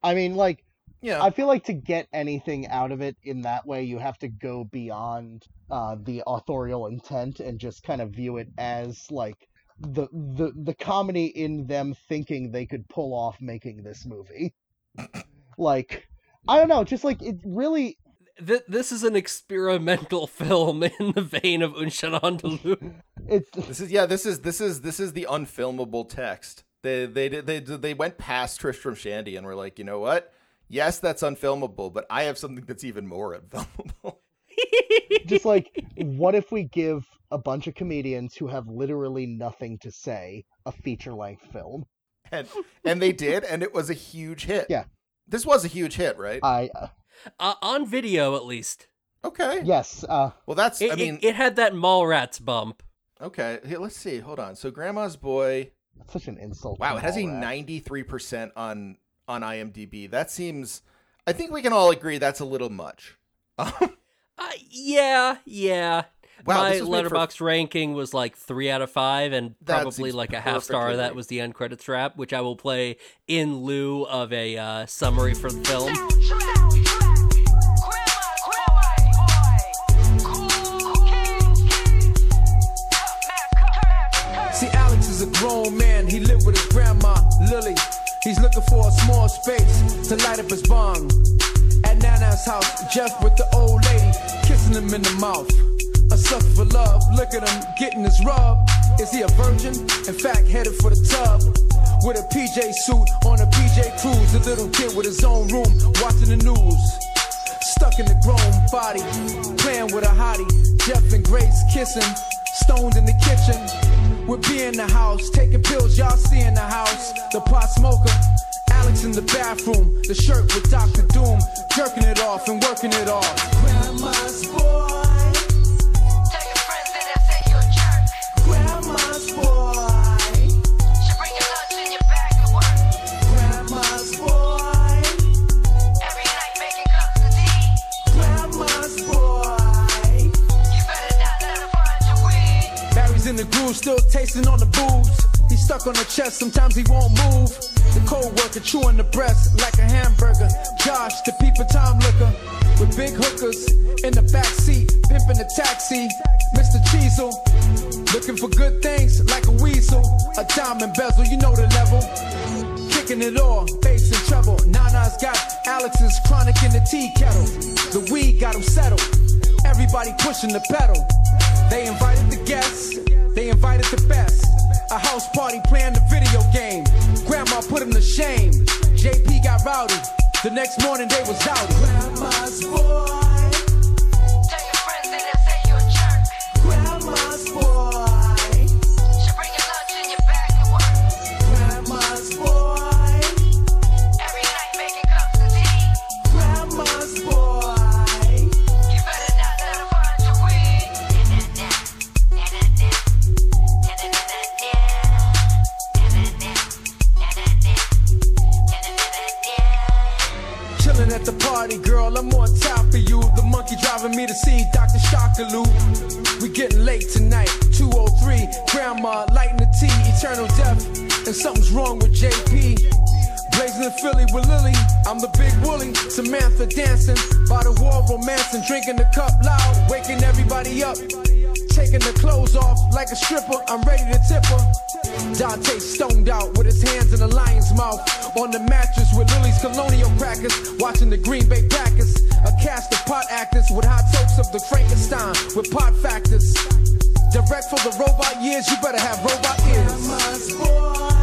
I mean, like Yeah, I feel like to get anything out of it in that way, you have to go beyond uh, the authorial intent and just kind of view it as like the the the comedy in them thinking they could pull off making this movie. like I don't know, just like it really Th- this is an experimental film in the vein of Un Chien Andalou. it's This is yeah. This is this is this is the unfilmable text. They they did they they went past Tristram Shandy and were like, you know what? Yes, that's unfilmable, but I have something that's even more unfilmable. Just like what if we give a bunch of comedians who have literally nothing to say a feature length film? and and they did, and it was a huge hit. Yeah. this was a huge hit, right? I uh, uh, on video, at least. okay. yes, uh, Well, that's. It, I mean, it, it had that Mallrats bump. okay. Here, let's see. Hold on. So, Grandma's Boy. that's such an insult. Wow, it has a Mallrats. ninety three percent on on IMDb. That seems. I think we can all agree that's a little much. Uh, yeah, yeah. Wow, My this was made for- Letterboxd ranking was like three out of five, and That probably like a half star. perfectly That was the end credits wrap, which I will play in lieu of a uh, summary for the film. See, Alex is a grown man. He lived with his grandma, Lily. He's looking for a small space to light up his bong. At Nana's house, Jeff with the old lady, kissing him in the mouth. A sucker for love, look at him getting his rub. Is he a virgin? In fact, headed for the tub. With a PJ suit on a PJ cruise. A little kid with his own room, watching the news. Stuck in the grown body, playing with a hottie. Jeff and Grace kissing, stoned in the kitchen. We'll be in the house, taking pills, y'all see in the house. The pot smoker, Alex in the bathroom. The shirt with Dr. Doom, jerking it off and working it off. Grandma's boy, Tell your friends that I say you're a jerk. grandma's boy, Should bring your lunch in your bag to work. grandma's boy, Every night making cups of tea. grandma's boy. You better not let her find your weed. Barry's in the groove, still tasting on the booze. He's stuck on the chest, sometimes he won't move. The co-worker chewing the breast like a hamburger. Josh, the people time looker. With big hookers in the back seat, pimping the taxi. Mr. Cheezel, looking for good things like a weasel. A diamond bezel, you know the level. Kick rocking it all, bass and treble. Nana's got Alex's chronic in the tea kettle. The weed got him settled. Everybody pushing the pedal. They invited the guests, they invited the best. A house party playing the video game. Grandma put him to shame. JP got rowdy. The next morning they was out. Grandma's boy. Driving me to see Dr. Shockaloo. We getting late tonight, 203. Grandma lighting the tea, eternal death. And something's wrong with JP. Blazing in Philly with Lily, I'm the big woolly. Samantha dancing by the wall, romancing, drinking the cup loud, waking everybody up. Taking the clothes off like a stripper, I'm ready to tip her. Dante stoned out with his hands in a lion's mouth. On the mattress with Lily's colonial crackers, watching the Green Bay Packers. A cast of pot actors with hot takes of the Frankenstein with pot factors. Direct for the robot years, you better have robot ears.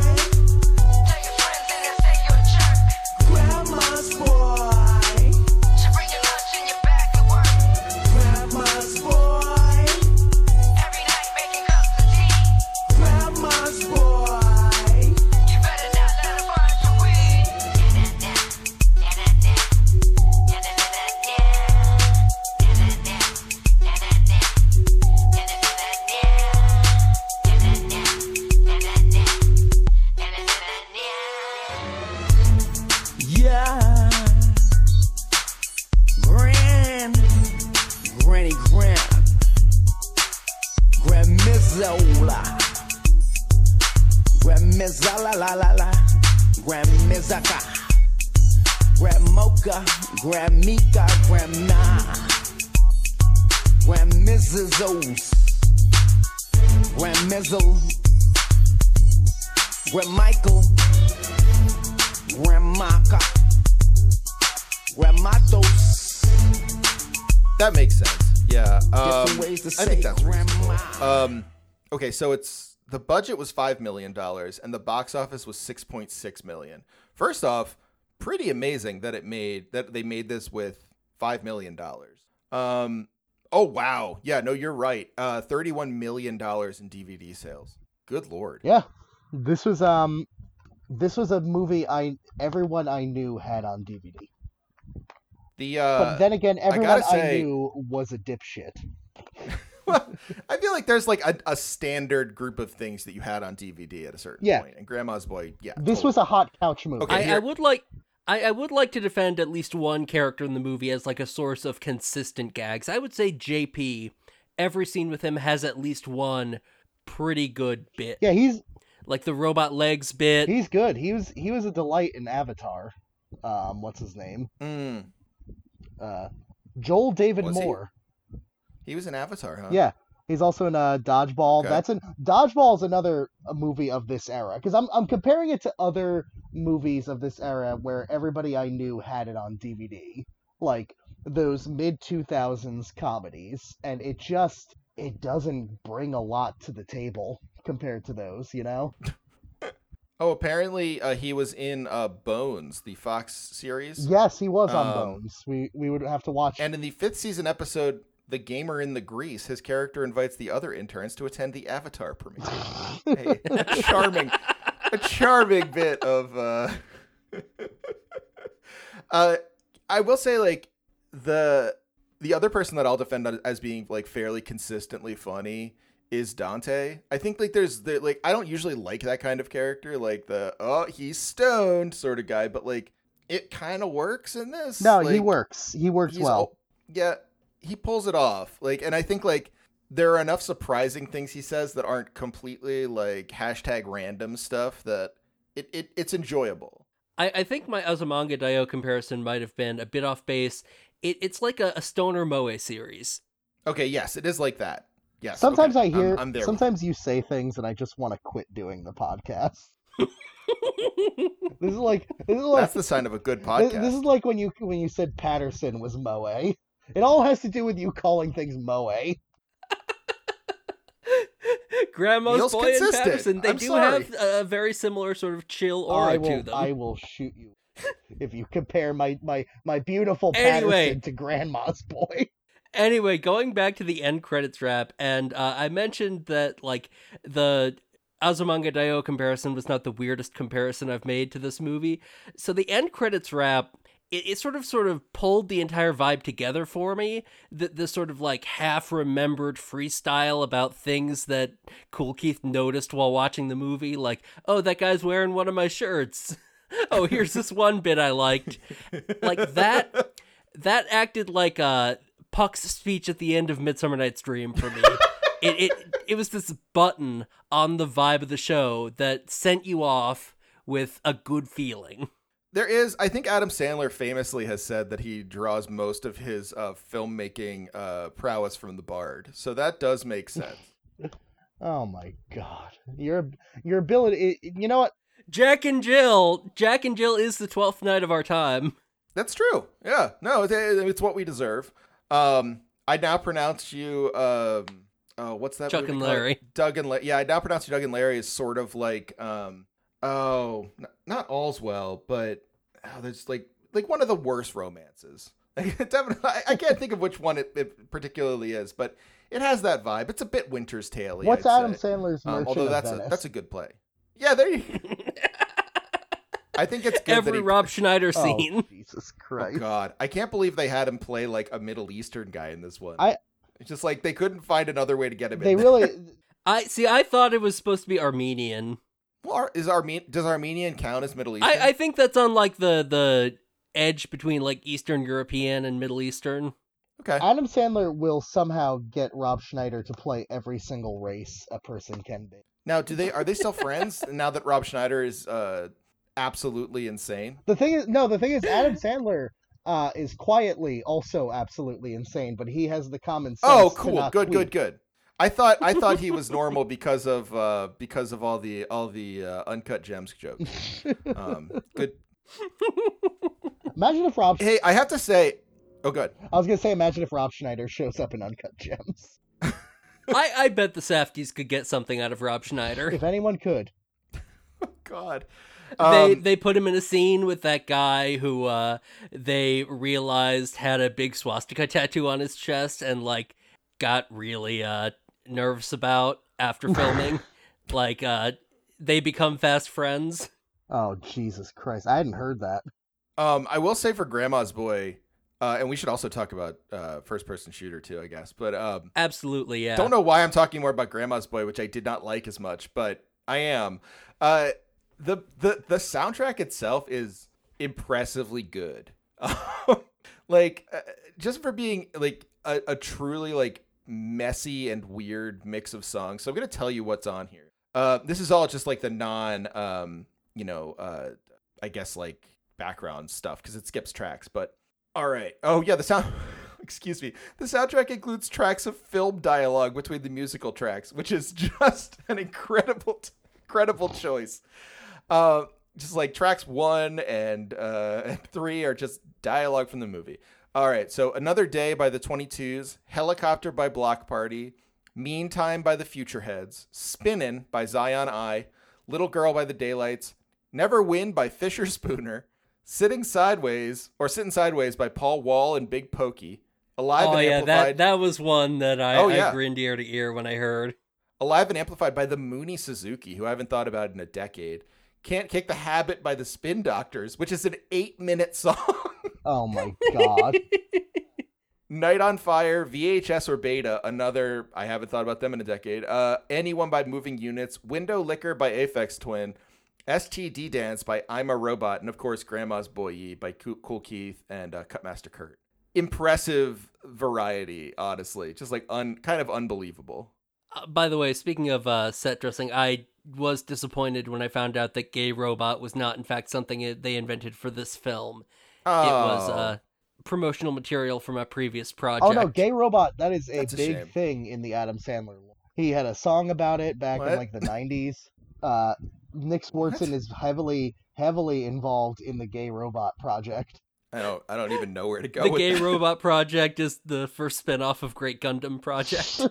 So it's the budget was five million dollars and the box office was six point six million. First off, pretty amazing that it made that they made this with five million dollars. Um, oh wow, yeah, no, you're right. Uh, thirty-one million dollars in DVD sales. Good lord. Yeah, this was um, this was a movie I everyone I knew had on DVD. The But uh, then again, everyone gotta I knew was a dipshit. I feel like there's like a, a standard group of things that you had on DVD at a certain Yeah. point. And Grandma's Boy, yeah. This totally. was a hot couch movie. Okay, I, I would like I, I would like to defend at least one character in the movie as like a source of consistent gags. I would say JP. Every scene with him has at least one pretty good bit. Yeah, he's Like the robot legs bit. he's good. He was he was a delight in Avatar. Um, what's his name? Mm, Uh, Joel David Was he? Moore. He was an Avatar, huh? Yeah, he's also in uh, Dodgeball. Okay. That's an Dodgeball is another uh, movie of this era because I'm I'm comparing it to other movies of this era where everybody I knew had it on DVD, like those mid 2000s comedies, and it just it doesn't bring a lot to the table compared to those, you know. Oh, apparently uh, he was in uh, Bones, the Fox series. Yes, he was on Um, Bones. We we would have to watch. And in the fifth season episode, The Gamer in the Grease, his character invites the other interns to attend the Avatar premiere. hey, a charming, a charming bit of. Uh... uh, I will say, like the the other person that I'll defend as being like fairly consistently funny is Dante. I think like there's the like I don't usually like that kind of character, like the oh he's stoned sort of guy, but like it kind of works in this. no, he works. He works well. yeah, he pulls it off. Like, and I think like there are enough surprising things he says that aren't completely like hashtag random stuff that it, it it's enjoyable. I, I think my Azumanga Daioh comparison might have been a bit off base. It, it's like a, a stoner moe series. Okay, yes, it is like that. Yes. Sometimes okay, I hear. I'm, I'm there. sometimes you say things and I just want to quit doing the podcast. This is like this is like That's the sign of a good this, podcast. this is like when you when you said Paterson was Moe. It all has to do with you calling things Moe. Grandma's Neil's Boy and consistent. Paterson. They I'm do sorry. have a very similar sort of chill aura I will to them. I will shoot you if you compare my my my beautiful Anyway. Paterson to Grandma's Boy. Anyway, going back to the end credits wrap, and uh, I mentioned that like the Azumanga Daioh comparison was not the weirdest comparison I've made to this movie. So the end credits wrap, it, it sort of sort of pulled the entire vibe together for me. The, the sort of like half remembered freestyle about things that Kool Keith noticed while watching the movie, like, oh, that guy's wearing one of my shirts. oh, here's this one bit I liked. Like that that acted like uh Puck's speech at the end of Midsummer Night's Dream for me. it, it it was this button on the vibe of the show that sent you off with a good feeling. There is, I think Adam Sandler famously has said that he draws most of his uh, filmmaking uh, prowess from the Bard. So that does make sense. Oh my god. Your your ability you know what? Jack and Jill, Jack and Jill is the twelfth night of our time. That's true. Yeah. No, it, it's what we deserve. Um, I now pronounce you. Um, oh, what's that? Chuck movie and called? Larry. Doug and Larry. Yeah, I now pronounce you Doug and Larry is sort of like. Um, oh, not all's well, but oh, there's like like one of the worst romances. Definitely, I, I can't think of which one it, it particularly is, but it has that vibe. It's a bit Winter's Tale. What's Adam Sandler's Um, Merchant although of that's a Venice? that's a good play. Yeah, there you. I think it's good that Every he- Rob Schneider Oh, scene. Jesus Oh Christ. God, I can't believe they had him play like a Middle Eastern guy in this one. I- it's just like they couldn't find another way to get him they in. really I see. I thought it was supposed to be Armenian. Well, Ar- is Arme- does Armenian count as Middle Eastern? I, I think that's on like the the edge between like Eastern European and Middle Eastern. okay. Adam Sandler will somehow get Rob Schneider to play every single race a person can be. Now, do they are they still friends now that Rob Schneider is uh absolutely insane? The thing is, no, the thing is, Adam Sandler uh, is quietly also absolutely insane, but he has the common sense. Oh, to cool. not Good, tweet. good, good. I thought I thought he was normal because of uh because of all the all the uh, uncut gems jokes. Um, good. Imagine if Rob. Hey, I have to say, oh, good. I was gonna say, imagine if Rob Schneider shows up in Uncut Gems. I, I bet the Safdies could get something out of Rob Schneider. If anyone could. God. they Um, they put him in a scene with that guy who uh they realized had a big swastika tattoo on his chest and like got really uh nervous about after filming. like uh they become fast friends. Oh Jesus Christ! I hadn't heard that. Um, I will say for Grandma's Boy, uh, and we should also talk about uh, first person shooter too, I guess. But um, Absolutely, yeah. don't know why I'm talking more about Grandma's Boy, which I did not like as much, but I am. Uh, the the the soundtrack itself is impressively good. like uh, just for being like a, a truly like messy and weird mix of songs. So I'm gonna tell you what's on here. Uh, this is all just like the non, um, you know, uh, I guess like background stuff because it skips tracks. But all right. Oh yeah, the sound. Excuse me. The soundtrack includes tracks of film dialogue between the musical tracks, which is just an incredible, incredible choice. Uh, just like tracks one and uh, and three are just dialogue from the movie. All right, so another day by the 22s, helicopter by Bloc Party, Meantime by the Future Heads, Spinnin' by Zion I, Little Girl by the Daylights, Never Win by Fischerspooner, Sitting Sideways or Sitting Sideways by Paul Wall and Big Pokey, Alive oh and yeah, Amplified. that that was one that I, Oh, I grinned ear to ear when I heard. Alive and Amplified by the Mooney Suzuki, who I haven't thought about in a decade. Can't Kick the Habit by the Spin Doctors, which is an eight minute song. Oh my God! Night on Fire, VHS or Beta, another, I haven't thought about them in a decade. Uh, Anyone by Moving Units, Window Liquor by Aphex Twin, STD Dance by I'm a Robot, and of course, Grandma's Boy by Kool, Keith and uh, Kutmasta Kurt. Impressive variety, honestly. Just like un, kind of unbelievable. Uh, by the way, speaking of uh, set dressing, I was disappointed when I found out that Gay Robot was not, in fact, something they invented for this film. Oh, It was uh, promotional material from a previous project. Oh no, Gay Robot. That is a That's big shame. thing in the Adam Sandler. He had a song about it back in like the '90s. Uh, Nick Swardson is heavily heavily involved in the gay robot project. I don't. I don't even know where to go. the with Gay that. Robot Project is the first spin-off of Great Gundam Project.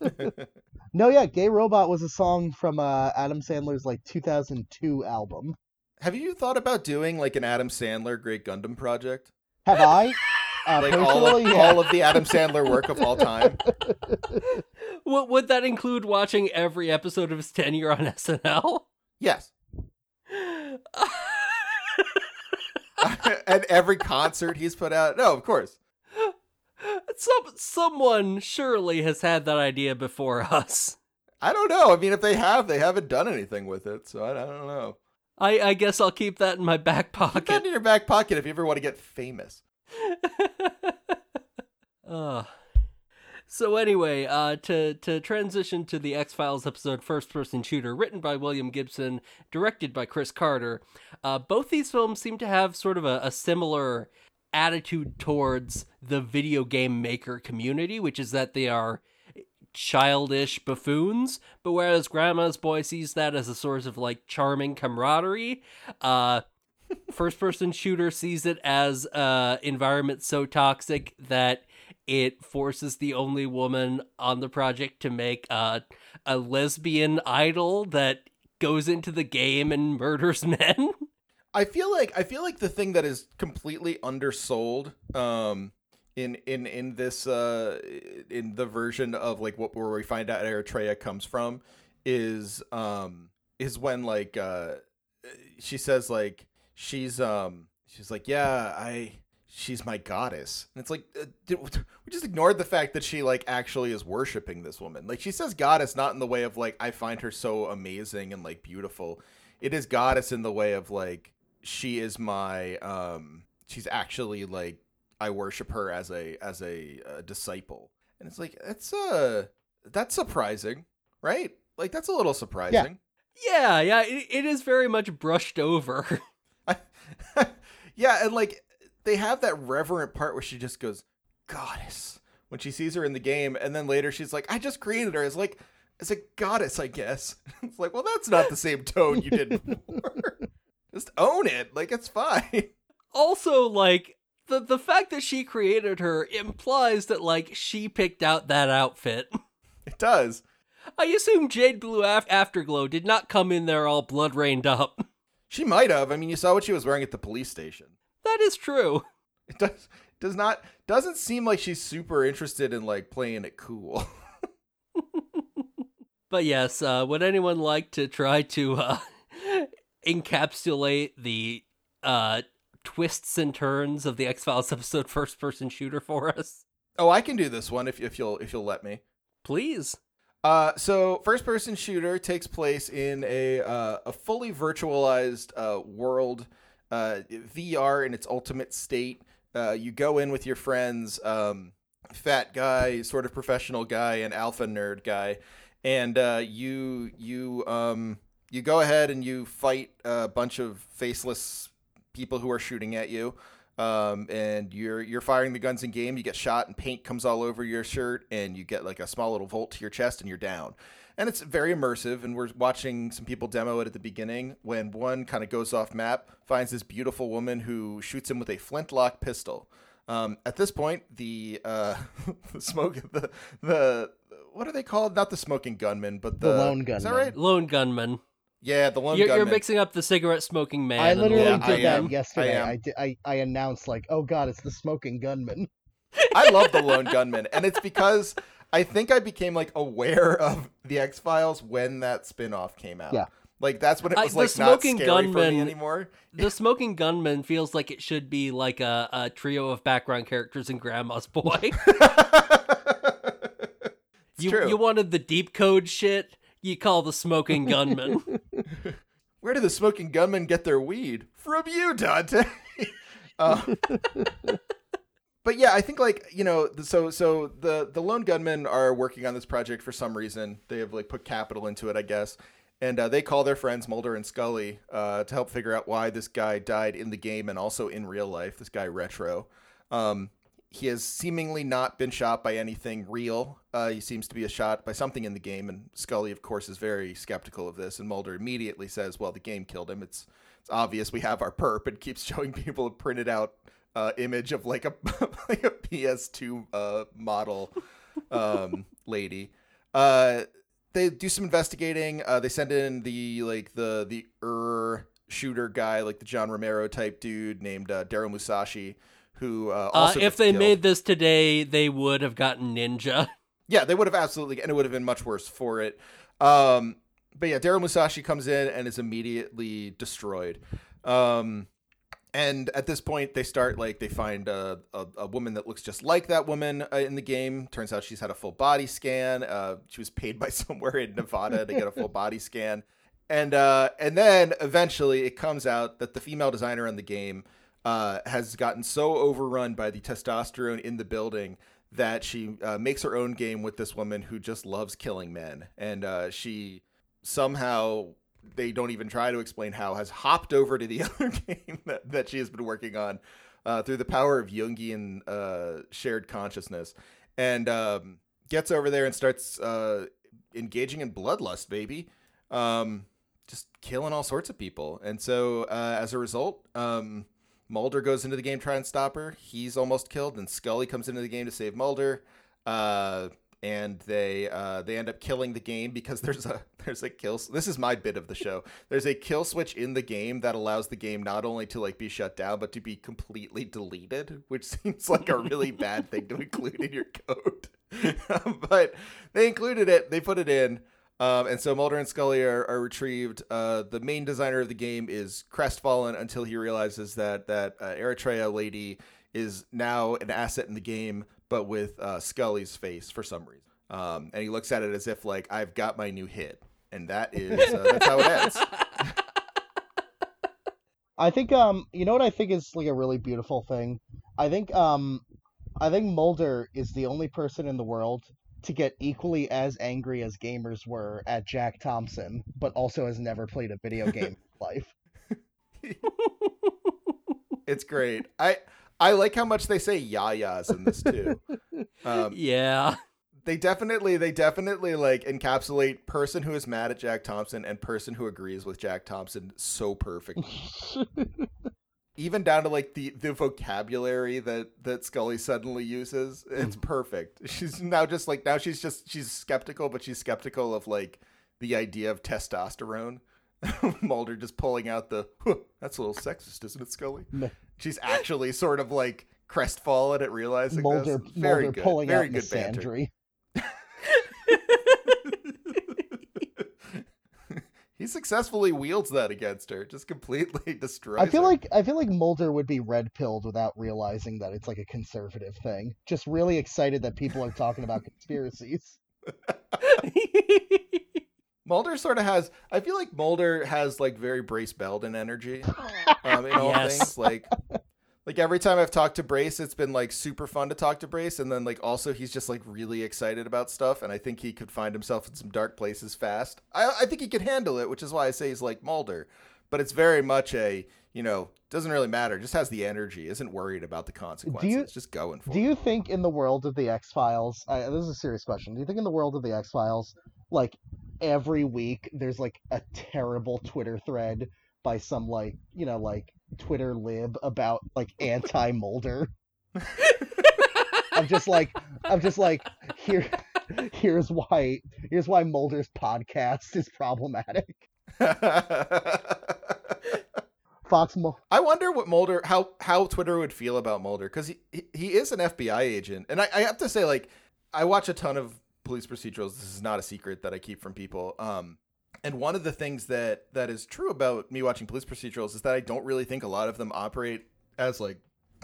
No, yeah, Gay Robot was a song from uh, Adam Sandler's like 2002 album. Have you thought about doing like an Adam Sandler Great Gundam project? Have I? Uh, Like all of, yeah. all of the Adam Sandler work of all time. Would would that include watching every episode of his tenure on SNL? Yes. and every concert he's put out. No, of course. Some someone surely has had that idea before us. I don't know. I mean, if they have, they haven't done anything with it, so I, I don't know. I, I guess I'll keep that in my back Put that pocket. in your back pocket if you ever want to get famous. uh. So anyway, uh, to to transition to the X Files episode First Person Shooter, written by William Gibson, directed by Chris Carter, uh, both these films seem to have sort of a, a similar attitude towards the video game maker community, which is that they are childish buffoons. But whereas Grandma's Boy sees that as a source of like charming camaraderie, uh, first person shooter sees it as uh environment so toxic that it forces the only woman on the project to make uh, a lesbian idol that goes into the game and murders men. I feel like I feel like the thing that is completely undersold um in in in this uh in the version of like what where we find out Maitreya comes from is um is when like uh she says like she's um she's like yeah I she's my goddess. And it's like uh, did, we just ignored the fact that she like actually is worshiping this woman. Like she says goddess not in the way of like I find her so amazing and like beautiful. It is goddess in the way of like she is my um she's actually like I worship her as a as a, uh disciple. And it's like that's uh that's surprising right? Like that's a little surprising. Yeah, yeah, it, it is very much brushed over. I, yeah and like they have that reverent part where she just goes goddess when she sees her in the game and then later she's like I just created her as like as a goddess I guess it's like well that's not the same tone you did before just own it like it's fine also, like the the fact that she created her implies that like she picked out that outfit. it does I assume Jade Blue Af- Afterglow did not come in there all blood rained up. She might have. I mean, you saw what she was wearing at the police station. That is true. It does does not doesn't seem like she's super interested in like playing it cool. But yes, uh, would anyone like to try to uh, encapsulate the uh, twists and turns of the X Files episode first person shooter for us? oh, I can do this one if if you'll if you'll let me. Please. Uh, so first person shooter takes place in a uh, a fully virtualized uh, world, uh, VR in its ultimate state. Uh, you go in with your friends, um, fat guy, sort of professional guy, and alpha nerd guy, and uh, you you um, you go ahead and you fight a bunch of faceless people who are shooting at you. Um, and you're you're firing the guns in game. You get shot, and paint comes all over your shirt, and you get like a small little volt to your chest, and you're down. And it's very immersive. And we're watching some people demo it at the beginning when one kind of goes off map, finds this beautiful woman who shoots him with a flintlock pistol. Um, at this point, the uh, the smoke the the what are they called? Not the smoking gunman, but the, The lone Is that gunman. right? Lone gunman. Yeah, the lone You're, you're mixing up the cigarette smoking man. I literally lone Yeah, did I that am. yesterday. I. I, did, I I announced like, oh god, it's the smoking gunman. I love the lone gunman, and it's because I think I became like aware of the X Files when that spin-off came out. Yeah. Like that's when it was the like not smoking scary for me anymore. The smoking gunman feels like it should be like a, a trio of background characters in Grandma's Boy. you true. you wanted the deep code shit, you call the smoking gunman. Where do the smoking gunmen get their weed? From you, Dante. Uh, but yeah, I think like you know, so so the the lone gunmen are working on this project for some reason. They have like put capital into it, I guess, and uh, they call their friends Mulder and Scully uh, to help figure out why this guy died in the game and also in real life. This guy Retro. Um, he has seemingly not been shot by anything real. Uh, he seems to be a shot by something in the game, and Scully, of course, is very skeptical of this. And Mulder immediately says, "Well, the game killed him. It's it's obvious. We have our perp," and keeps showing people a printed out uh, image of like a like a PS2 uh, model um, lady. Uh, they do some investigating. Uh, they send in the like the the Ur shooter guy, like the John Romero type dude named uh, Daryl Musashi, who uh, Uh, also if they killed. made this today, they would have gotten Ninja. Yeah, they would have absolutely, and it would have been much worse for it. Um, but yeah, Daryl Musashi comes in and is immediately destroyed. Um, and at this point, they start like they find a, a, a woman that looks just like that woman uh, in the game. Turns out she's had a full body scan. Uh, she was paid by somewhere in Nevada to get a full body scan. And uh, and then eventually it comes out that the female designer on the game uh, has gotten so overrun by the testosterone in the building that she uh, makes her own game with this woman who just loves killing men, and uh, she somehow they don't even try to explain how has hopped over to the other game that, that she has been working on uh, through the power of Jungian uh, shared consciousness, and um, gets over there and starts uh, engaging in bloodlust, baby. Um, just killing all sorts of people, and so uh, as a result, um, Mulder goes into the game trying to stop her. He's almost killed, and Scully comes into the game to save Mulder. And they uh, they end up killing the game because there's a there's a kill. This is my bit of the show. There's a kill switch in the game that allows the game not only to like be shut down but to be completely deleted, which seems like a really bad thing to include in your code. but they included it. They put it in. Um, and so Mulder and Scully are, are retrieved. Uh, the main designer of the game is crestfallen until he realizes that that uh, Maitreya lady is now an asset in the game, but with uh, Scully's face for some reason. Um, and he looks at it as if like I've got my new hit, and that is uh, that's how it ends. I think um you know what I think is like a really beautiful thing? I think um I think Mulder is the only person in the world to get equally as angry as gamers were at Jack Thompson, but also has never played a video game in his life. It's great. I I like how much they say yayas in this too. Um, yeah. they definitely they definitely like encapsulate person who is mad at Jack Thompson and person who agrees with Jack Thompson so perfectly. Even down to like the the vocabulary that that Scully suddenly uses, it's perfect. She's now just like now she's just she's skeptical, but she's skeptical of like the idea of testosterone. Mulder just pulling out the "Huh, that's a little sexist, isn't it, Scully? She's actually sort of like crestfallen at realizing Mulder this. Very Mulder good, pulling very out good banter. he successfully wields that against her, just completely destroys. I feel her. like I feel like Mulder would be red pilled without realizing that it's like a conservative thing. Just really excited that people are talking about conspiracies. Mulder sort of has. I feel like Mulder has like very Brace Belden energy. Um, in all Yes. things, like like every time I've talked to Brace, it's been like super fun to talk to Brace, and then like also he's just like really excited about stuff, and I think he could find himself in some dark places fast. I I think he could handle it, which is why I say he's like Mulder. But it's very much a you know doesn't really matter. Just has the energy, isn't worried about the consequences. just going for Do it. you think in the world of the X Files, this is a serious question. Do you think in the world of the X Files, like every week there's like a terrible Twitter thread by some like you know like Twitter lib about like anti Mulder? I'm just like I'm just like here. Here's why. Here's why Mulder's podcast is problematic. Fox Mul- I wonder what Mulder how how Twitter would feel about Mulder because he, he he is an FBI agent, and I, I have to say like I watch a ton of police procedurals. This is not a secret that I keep from people. Um, and one of the things that that is true about me watching police procedurals is that I don't really think a lot of them operate as like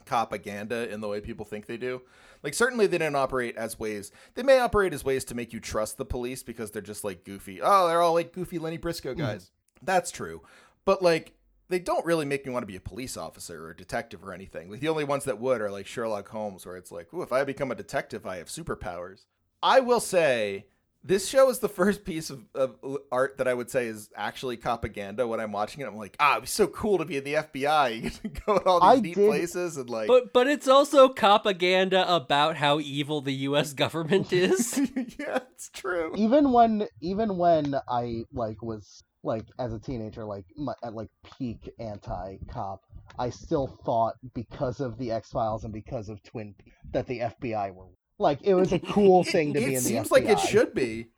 propaganda in the way people think they do. Like certainly they don't operate as ways. They may operate as ways to make you trust the police because they're just like goofy. Oh, they're all like goofy Lenny Briscoe guys. That's true. But like they don't really make me want to be a police officer or a detective or anything. Like the only ones that would are like Sherlock Holmes, where it's like, ooh, if I become a detective, I have superpowers. I will say This show is the first piece of, of art that I would say is actually propaganda. When I'm watching it, I'm like, ah, it'd be so cool to be in the FBI. You get to go to all these I neat did- places and like. But but it's also propaganda about how evil the U.S. government is. yeah, it's true. even when even when I like was like as a teenager like my, at like peak anti cop, I still thought because of the X Files and because of Twin Peaks that the FBI were like it was a cool thing to be in the It seems FBI. like it should be.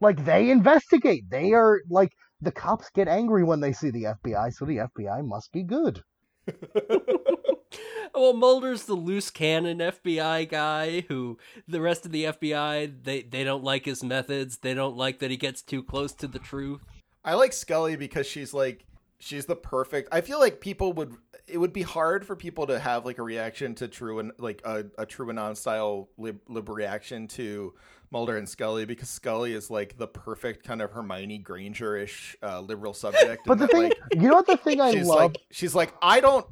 Like they investigate. They are like the cops get angry when they see the FBI, so the FBI must be good. well, Mulder's the loose cannon FBI guy who the rest of the FBI they they don't like his methods. They don't like that he gets too close to the truth. I like Scully because she's like she's the perfect. I feel like people would it would be hard for people to have like a reaction to true and like a, a TrueAnon style lib, lib reaction to Mulder and Scully because Scully is like the perfect kind of Hermione Granger ish uh, liberal subject. But the that, thing, like, you know what the thing I she's love like she's like I don't.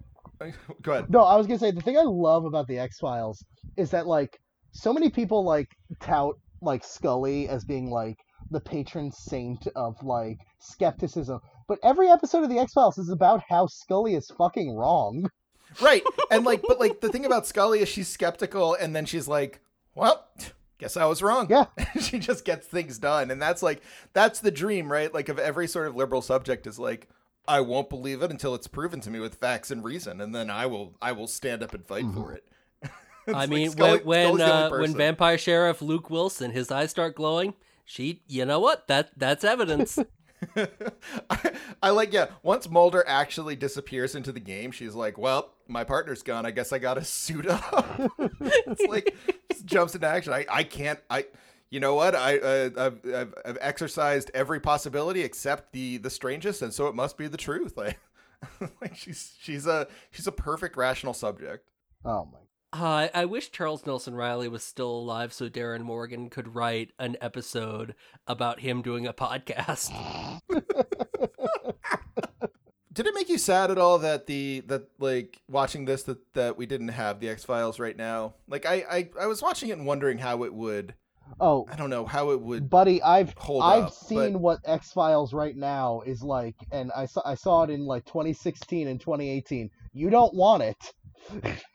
Go ahead. No, I was gonna say the thing I love about the X Files is that like so many people like tout like Scully as being like the patron saint of like skepticism, but every episode of the X Files is about how Scully is fucking wrong. Right. And like but like the thing about Scully is she's skeptical and then she's like, Well, guess I was wrong. Yeah. she just gets things done. And that's like that's the dream, right? Like of every sort of liberal subject is like, I won't believe it until it's proven to me with facts and reason, and then I will I will stand up and fight for it. It's I like mean, Scully- when when uh, when. Vampire Sheriff Luke Wilson his eyes start glowing, she you know what that that's evidence. I, I like yeah. Once Mulder actually disappears into the game, she's like, "Well, my partner's gone. I guess I gotta suit up." it's like just jumps into action. I, I can't. I you know what? I uh, I've, I've, I've exercised every possibility except the the strangest, and so it must be the truth. Like like she's she's a she's a perfect rational subject. Oh my! Uh, I wish Charles Nelson Reilly was still alive so Darin Morgan could write an episode about him doing a podcast. Did it make you sad at all that the that like watching this that that we didn't have the X Files right now? Like I, I I was watching it and wondering how it would. Oh, I don't know how it would buddy, I've hold I've up, seen but- what X Files right now is like, and I saw I saw it in like 2016 and 2018. You don't want it.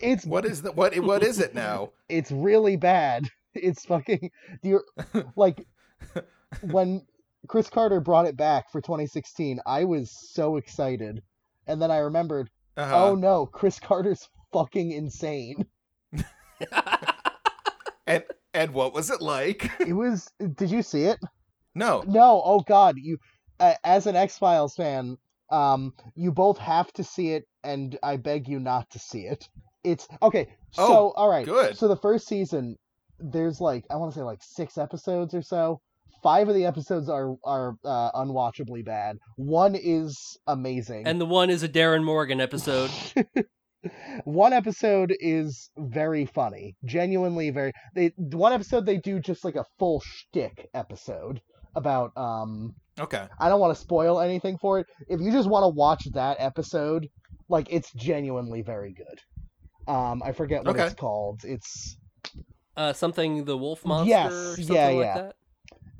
it's What is the what? What is it now? it's really bad. It's fucking you like when Chris Carter brought it back for 2016. I was so excited, and then I remembered, Uh-huh. oh no, Chris Carter's fucking insane. and and what was it like? It was. Did you see it? No. No. Oh God, you uh, as an X Files fan, um, you both have to see it, and I beg you not to see it. It's okay. So Oh, all right. good. So the first season, there's like I want to say like six episodes or so. Five of the episodes are are uh, unwatchably bad. One is amazing. and the one is a Darin Morgan episode. one episode is very funny, genuinely very. They one episode they do just like a full shtick episode about um Okay. I don't want to spoil anything for it. If you just want to watch that episode, like it's genuinely very good. Um, I forget what Okay. it's called. It's Uh, something the wolf monster Yes, or something yeah, like yeah. that.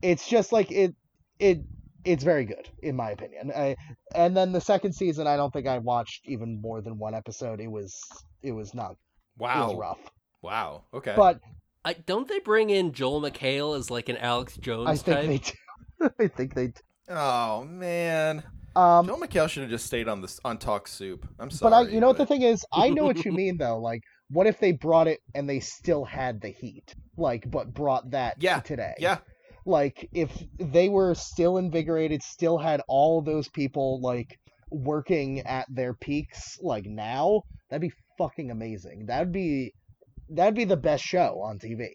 it's just like it it it's very good in my opinion. I, and then the second season, I don't think I watched even more than one episode. It was it was not it was Wow. rough. Wow. Okay. But I don't they bring in Joel McHale as like an Alex Jones I think type? they do. I think they. Do. oh man, Um, Joel McHale should have just stayed on this on Talk Soup. I'm sorry. but I, you know what the thing is, I know what you mean though. Like, what if they brought it and they still had the heat, like, but brought that Yeah, today? Yeah. Like, if they were still invigorated, still had all those people like working at their peaks, like now, that'd be fucking amazing. That'd be, that'd be the best show on TV.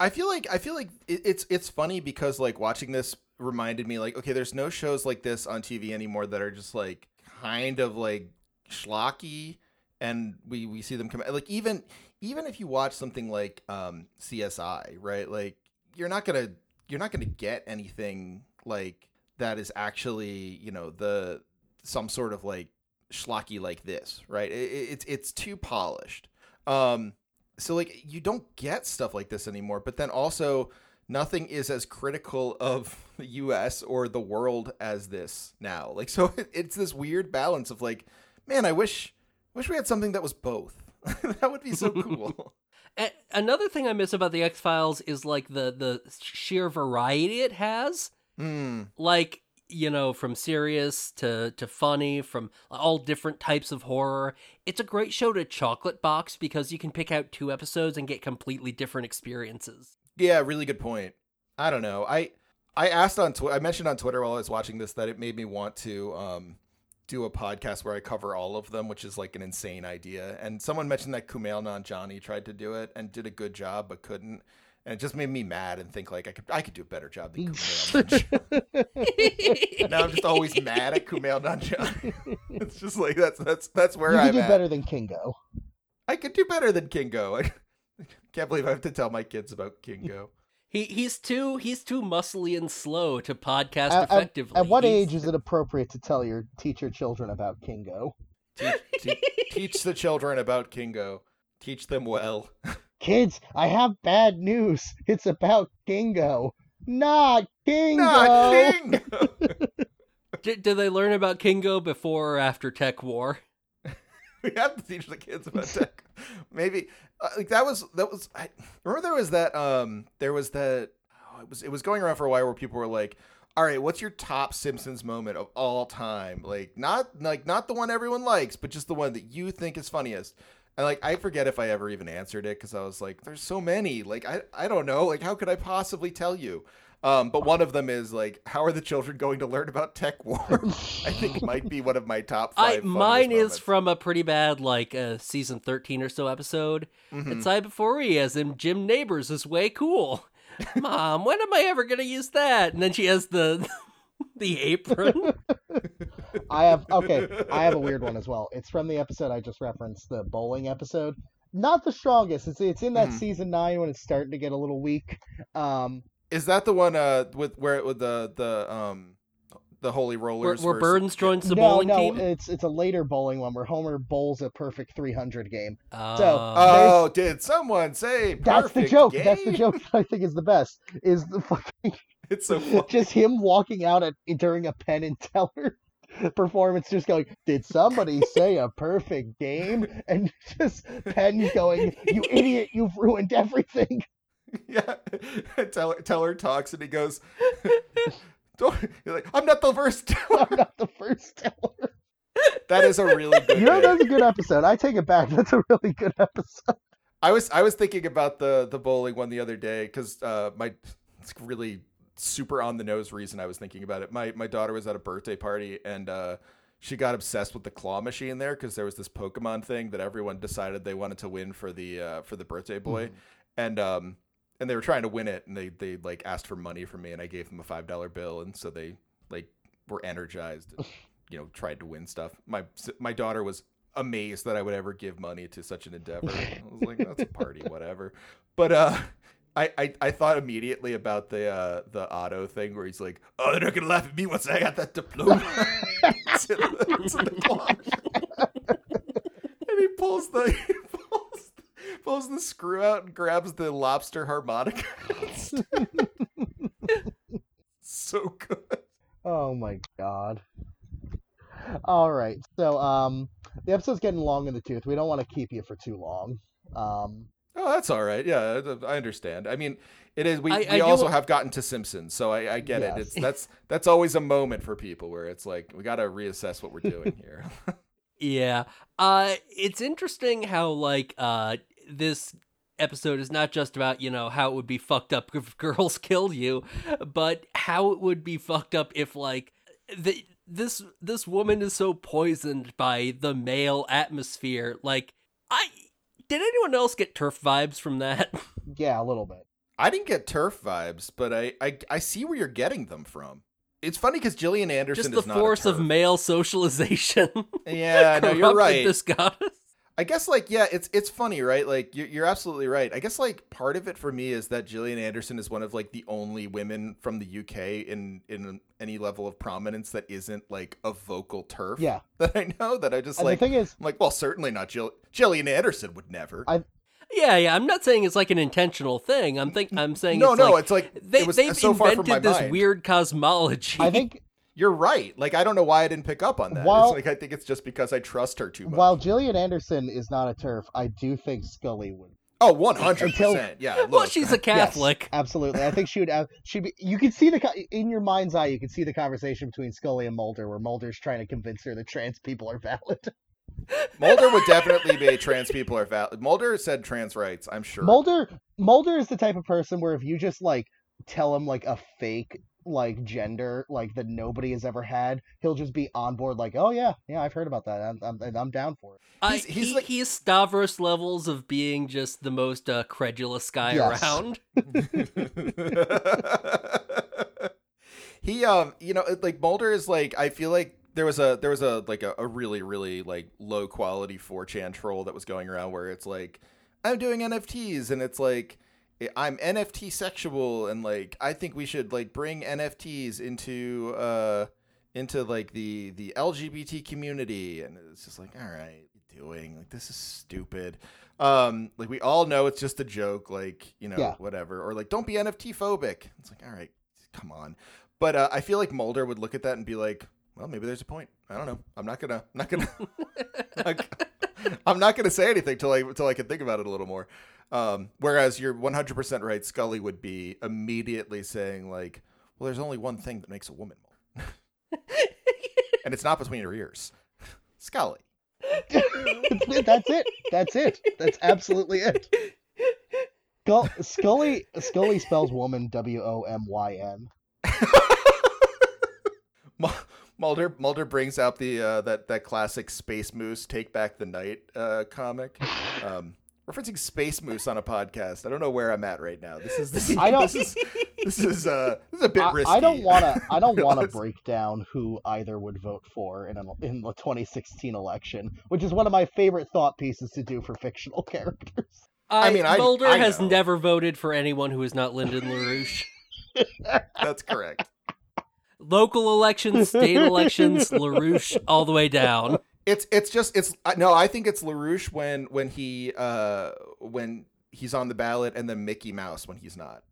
I feel like I feel like it, it's it's funny because like watching this reminded me like okay, there's no shows like this on TV anymore that are just like kind of like schlocky, and we we see them come like even even if you watch something like um, CSI, right? Like you're not gonna you're not gonna get anything like that is actually you know the some sort of like schlocky like this, right? It, it- it's it's too polished. Um, so like you don't get stuff like this anymore but then also nothing is as critical of the US or the world as this now. Like so it's this weird balance of like, man, I wish wish we had something that was both. that would be so cool. Another thing I miss about the X Files is like the the sheer variety it has. Hmm. Like you know, from serious to to funny, from all different types of horror. It's a great show to chocolate box because you can pick out two episodes and get completely different experiences. Yeah, really good point. I don't know. I I asked on Twitter. I mentioned on Twitter while I was watching this that it made me want to um do a podcast where I cover all of them, which is like an insane idea. And someone mentioned that Kumail Nanjiani tried to do it and did a good job but couldn't. And it just made me mad and think like I could I could do a better job than Kumail Nanjiani. now I'm just always mad at Kumail Nanjiani. it's just like that's that's that's where you I'm do at. better than Kingo. I could do better than Kingo. I can't believe I have to tell my kids about Kingo. He he's too he's too muscly and slow to podcast At, at- effectively. at what He's- age is it appropriate to tell your teach your children about Kingo? teach, te- teach the children about Kingo. Teach them well. Kids, I have bad news. It's about Kingo. Not Kingo. Not Kingo. D- do they learn about Kingo before or after Tech War? we have to teach the kids about tech. Maybe uh, like that was that was. I remember there was that um there was that oh, it was it was going around for a while where people were like. All right, what's your top Simpsons moment of all time? Like not like not the one everyone likes, but just the one that you think is funniest. And like I forget if I ever even answered it because I was like, "There's so many." Like I I don't know. Like how could I possibly tell you? Um, but one of them is like, how are the children going to learn about tech war? I think might be one of my top I five. mine is moments. from a pretty bad like uh, season thirteen or so episode. Mhm. It's Cyberphoria as in Jim Nabors is way cool. Mom, when am I ever gonna use that? And then she has the the apron. I have okay. I have a weird one as well. It's from the episode I just referenced, the bowling episode. Not the strongest. It's it's in that Mhm. season nine when it's starting to get a little weak. Um, Is that the one uh with where it with the the um the holy rollers where versus- Burns joins the no, bowling no, team. it's it's a later bowling one where Homer bowls a perfect 300 game. Uh, Oh, did someone say That's the perfect joke. That's the joke that I think is the best. Is the fucking It's so funny. just him walking out at during a Penn and Teller performance, just going, "Did somebody say a perfect game?" And just Penn going, "You idiot! You've ruined everything." yeah. Teller, Teller talks and he goes, Don't, you're like, I'm not the first Teller. I'm not the first Teller. That is a really good. You know that's a good episode. I take it back. That's a really good episode. I was I was thinking about the the bowling one the other day because uh, my it's really super on the nose reason I was thinking about it. My my daughter was at a birthday party and uh, she got obsessed with the claw machine there because there was this Pokemon thing that everyone decided they wanted to win for the uh, for the birthday boy, and um and they were trying to win it and they they like asked for money from me and I gave them a five dollar bill and so they like were energized. and, You know, tried to win stuff. My my daughter was amazed that I would ever give money to such an endeavor. I was like, that's a party, whatever. But uh I, I, I thought immediately about the uh, the Otto thing where he's like, "Oh, they're not gonna laugh at me once I got that diploma." In the- in the and he pulls the he pulls, pulls the screw out and grabs the lobster harmonica. so good. Oh my god. All right. So um the episode's getting long in the tooth. We don't want to keep you for too long. Um Oh, that's all right. Yeah, I understand. I mean, it is. We, I- we I do- also have gotten to Simpsons, so I, I get Yes. it. It's that's that's always a moment for people where it's like we got to reassess what we're doing here. Yeah. Uh it's interesting how like uh this episode is not just about, you know, how it would be fucked up if girls killed you, but how it would be fucked up if like the this this woman is so poisoned by the male atmosphere. Like I did anyone else get turf vibes from that? yeah, a little bit. I didn't get turf vibes, but I I, I see where you're getting them from. It's funny because Gillian Anderson just the is not a force of male socialization. Yeah, no, you're right. This goddess. I guess like yeah, it's it's funny, right? Like you're, you're absolutely right. I guess like part of it for me is that Gillian Anderson is one of like the only women from the UK in in any level of prominence that isn't like a vocal turf. Yeah. that I know that I just And like. the thing is, I'm like, well, certainly not Jill. Gillian Anderson would never. I- Yeah, yeah. I'm not saying it's like an intentional thing. I'm think I'm saying No, it's no, like, it's like they it was they've so far from invented my this mind. weird cosmology. I think You're right. Like I don't know why I didn't pick up on that. While- it's like I think it's just because I trust her too much. while Gillian Anderson is not a turf, I do think Scully would. 100 percent. Yeah. well, she's a Catholic. Yes, absolutely. I think she would have. She'd be. You could see the in your mind's eye. You could see the conversation between Scully and Mulder, where Mulder's trying to convince her that trans people are valid. Mulder would definitely be trans people are valid. Mulder said trans rights. I'm sure. Mulder, Mulder is the type of person where if you just like tell him like a fake like gender like that nobody has ever had, he'll just be on board. Like, oh yeah, yeah, I've heard about that. I'm I'm, I'm down for it. I, He's- he's he, like- he's Stavros levels of being just the most uh, credulous guy Yes. around. he um you know like Mulder is like I feel like there was a there was a like a, a really really like low quality 4chan troll that was going around where it's like I'm doing NFTs and it's like I'm NFT sexual and like I think we should like bring NFTs into uh into like the the LGBT community. And it's just like all right what are you doing? Like this is stupid. Um like we all know it's just a joke like you know Yeah. whatever. Or like don't be NFT phobic. It's like all right come on. But uh, I feel like Mulder would look at that and be like well maybe there's a point. I don't know. I'm not gonna I'm not gonna I'm not gonna say anything till I till I can think about it a little more um whereas you're 100% right Scully would be immediately saying like well there's only one thing that makes a woman and it's not between her ears. Scully. That's it. That's it. That's absolutely it. Scull- Scully Scully spells woman W O M Y N. Mulder Mulder brings out the uh, that that classic Space Moose Take Back the Night uh, comic. Um, referencing Space Moose on a podcast. I don't know where I'm at right now. This is this, I don't- this is this is uh this is a bit I, risky. I don't want to. I don't want to break down who either would vote for in an, in the 2016 election, which is one of my favorite thought pieces to do for fictional characters. I, mean, I- Mulder I has never voted for anyone who is not Lyndon LaRouche. That's correct. Local elections, state elections, LaRouche all the way down. It's it's just it's no. I think it's Larouche when when he uh when he's on the ballot, and then Mickey Mouse when he's not.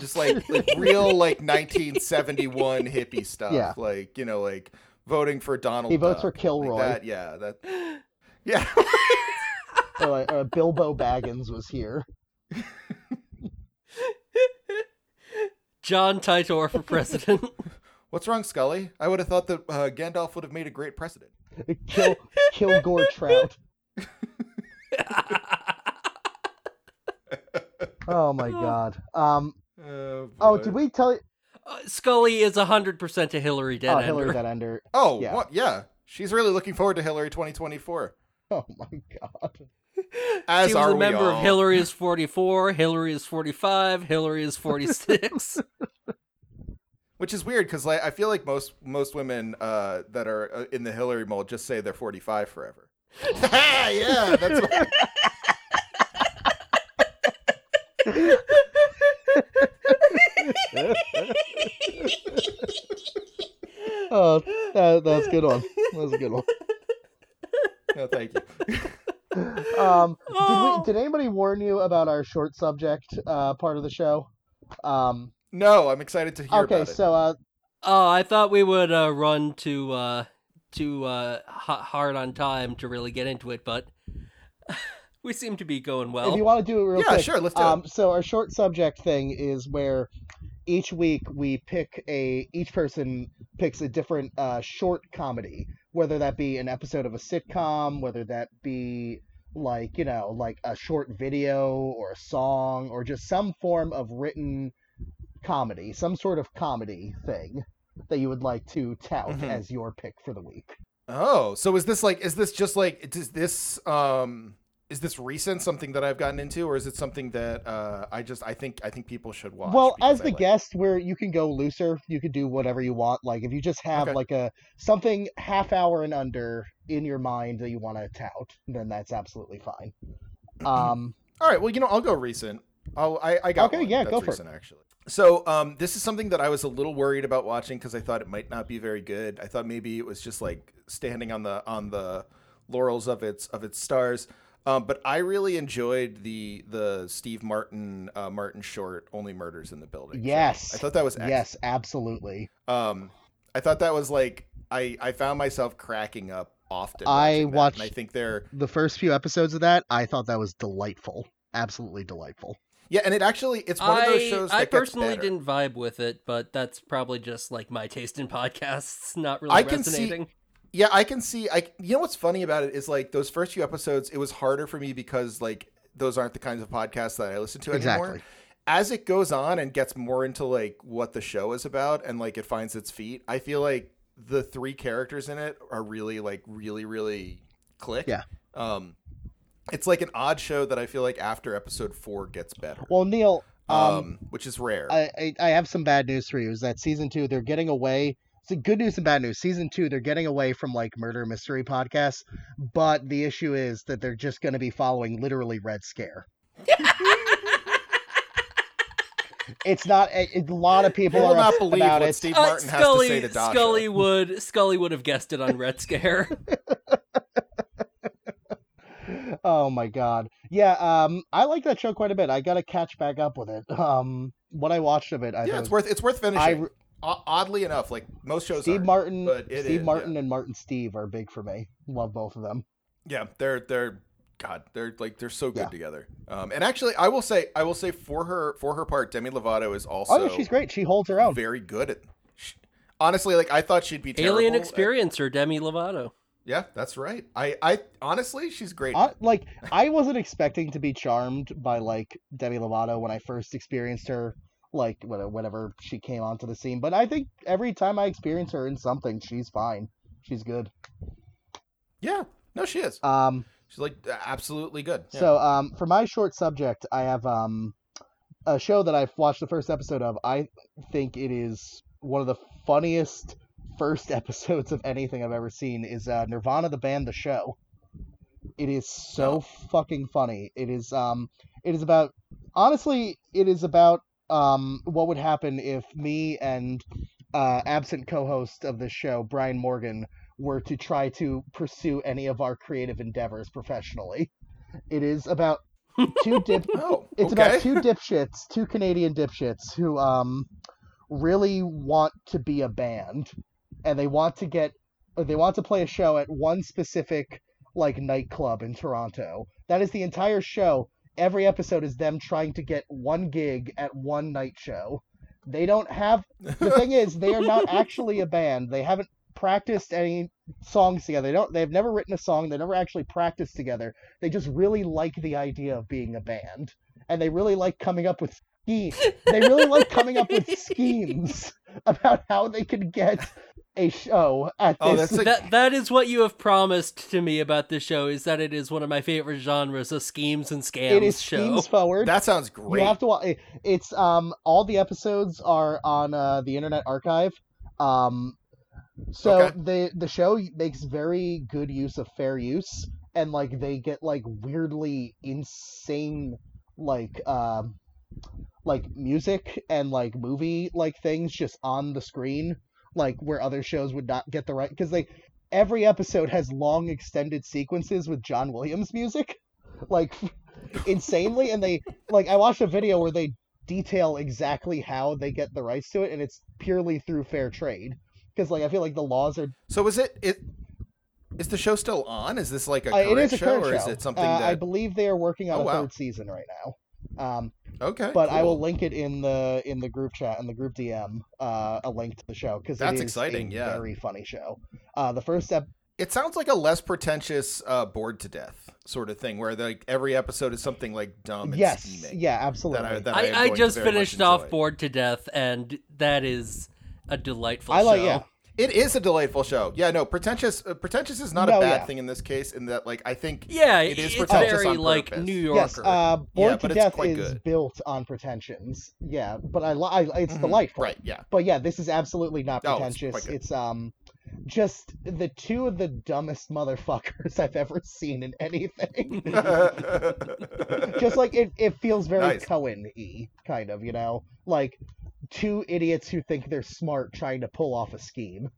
Just like like real like 1971 hippie stuff. Yeah. Like you know like voting for Donald. He votes for Duck. Kilroy. Like that, yeah. That. Yeah. or, like, uh, Bilbo Baggins was here. John Titor for president. What's wrong, Scully? I would have thought that uh, Gandalf would have made a great president. Kill Kilgore Trout. Oh my god. Um. Oh, Oh, did we tell you? Uh, Scully is 100% a Hillary dead Oh. Hillary Dead Ender. Oh, Yeah. yeah. yeah. She's really looking forward to Hillary 2024. Oh my god. As she was are a member all. of Hillary is 44, Hillary is 45, Hillary is 46. Which is weird because like I feel like most most women uh, that are uh, in the Hillary mold just say they're 45 forever. yeah, that's what... Oh, that, that's a good one. That's a good one. no, thank you. Um, Oh. did we? Did anybody warn you about our short subject uh, part of the show? Um, No, I'm excited to hear okay, about it. Okay, so uh, oh, I thought we would uh, run to uh, to uh, hard on time to really get into it, but we seem to be going well. if well. you want to do it real Yeah, quick, sure, let's do it. um, so our short subject thing is where each week we pick a each person picks a different uh, short comedy, whether that be an episode of a sitcom, whether that be like you know like a short video or a song or just some form of written comedy, some sort of comedy thing that you would like to tout Mhm. as your pick for the week. Oh, so is this like is this just like is this um is this recent something that I've gotten into or is it something that uh I just I think I think people should watch? Well, as the like guest, where you can go looser, you could do whatever you want. Like if you just have Okay. like a something half hour and under in your mind that you want to tout, then that's absolutely fine. Um, All right, well, you know, I'll go recent. I'll, I I got Okay, one yeah, that's go for it. actually. So, um, this is something that I was a little worried about watching because I thought it might not be very good. I thought maybe it was just like standing on the on the laurels of its of its stars. Um, but I really enjoyed the the Steve Martin uh, Martin short "Only Murders in the Building." Yes. I thought that was excellent. Yes, absolutely. Um, I thought that was like I I found myself cracking up often. I that, watched- and I think they're The first few episodes of that, I thought that was delightful. Absolutely delightful. Yeah, and it actually it's one of those shows. I, I that gets personally didn't vibe with it, but that's probably just like my taste in podcasts, not really I can see- resonating. Yeah, I can see. I you know what's funny about it is like those first few episodes. It was harder for me because like those aren't the kinds of podcasts that I listen to anymore. As it goes on and gets more into like what the show is about and like it finds its feet, I feel like the three characters in it are really like really really click. Yeah. Um, it's like an odd show that I feel like after episode four gets better. Well, Neil, Um, um, which is rare. I, I I have some bad news for you. Is that season two? They're getting away. So good news and bad news. Season two, they're getting away from like murder mystery podcasts, but the issue is that they're just going to be following literally Red Scare. it's not. A, a lot of people you will are not upset believe about what it. Steve Uh, Martin has to say to Dasha. Scully would Scully would have guessed it on Red Scare. oh my god yeah um i like that show quite a bit i gotta catch back up with it um what i watched of it i yeah, it's worth it's worth finishing. re- O- oddly enough, like most shows, steve martin but steve is, martin yeah. and martin steve are big for me love both of them Yeah, they're they're God, they're like they're so good Yeah. together. Um, and actually, I will say, I will say for her for her part, Demi Lovato is also oh no she's great she holds her own very good at. sh honestly, like I thought she'd be terrible. Alien at- or Demi Lovato. Yeah, that's right. I I honestly, she's great. I, like i wasn't expecting to be charmed by like demi lovato when i first experienced her like when- whenever she came onto the scene but i think every time i experience her in something she's fine she's good yeah, no, she is. um She's like absolutely good. Yeah. So, um, for my short subject, I have um, a show that I've watched the first episode of. I think it is one of the funniest first episodes of anything I've ever seen. Is uh, Nirvana the band, the show. It is so fucking funny. It is um, it is about honestly, it is about um, what would happen if me and uh, absent co-host of this show, Brian Morgan, were to try to pursue any of our creative endeavors professionally. It is about two dip. oh, It's okay. about two dipshits, two Canadian dipshits who um really want to be a band, and they want to get, uh, they want to play a show at one specific like nightclub in Toronto. That is the entire show. Every episode is them trying to get one gig at one night show. They don't have the thing is they are not actually a band. They haven't practiced any songs together. They don't they've never written a song. They never actually practiced together. They just really like the idea of being a band. And they really like coming up with schemes. They really like coming up with schemes about how they could get a show at Oh, this that's like- That that is what you have promised to me about this show. Is that it is one of my favorite genres, a schemes and scams it is show. schemes forward. that sounds great. You have to watch. It's um all the episodes are on uh, the Internet Archive. Um, so Okay. the the show makes very good use of fair use, and like they get like weirdly insane like um like music and like movie like things just on the screen, like where other shows would not get the right because they every episode has long extended sequences with John Williams music, like insanely, and they like I watched a video where they detail exactly how they get the rights to it, and it's purely through fair trade. Because like I feel like the laws are. so is it it is the show still on? Is this like a Uh, it current is a show, or is it something Uh, that? I believe they are working on Oh, a wow. third season right now. Um, okay, but I will link it in the in the group chat in the group DM. Uh, a link to the show because That's it is exciting, A yeah. very funny show. Uh, the first step. It sounds like a less pretentious uh, bored to death sort of thing, where like every episode is something like dumb and Yes. Yeah. Absolutely. That I, that I, I, I just finished off. Bored to Death, and that is a delightful I like. show. Yeah. It is a delightful show. Yeah, no, pretentious. Uh, pretentious is not No, a bad yeah. thing in this case. In that, like, I think Yeah, it is it's pretentious very on like purpose. New Yorker. Yes, uh, Bored Yeah, to Death is good. built on pretensions. Yeah, but I, li- I it's Mhm, delightful. Right? Yeah. But yeah, this is absolutely not Oh, it's pretentious. quite good. it's um just the two of the dumbest motherfuckers I've ever seen in anything. just like it, it feels very Nice. Coen-y, kind of, you know? Like two idiots who think they're smart trying to pull off a scheme.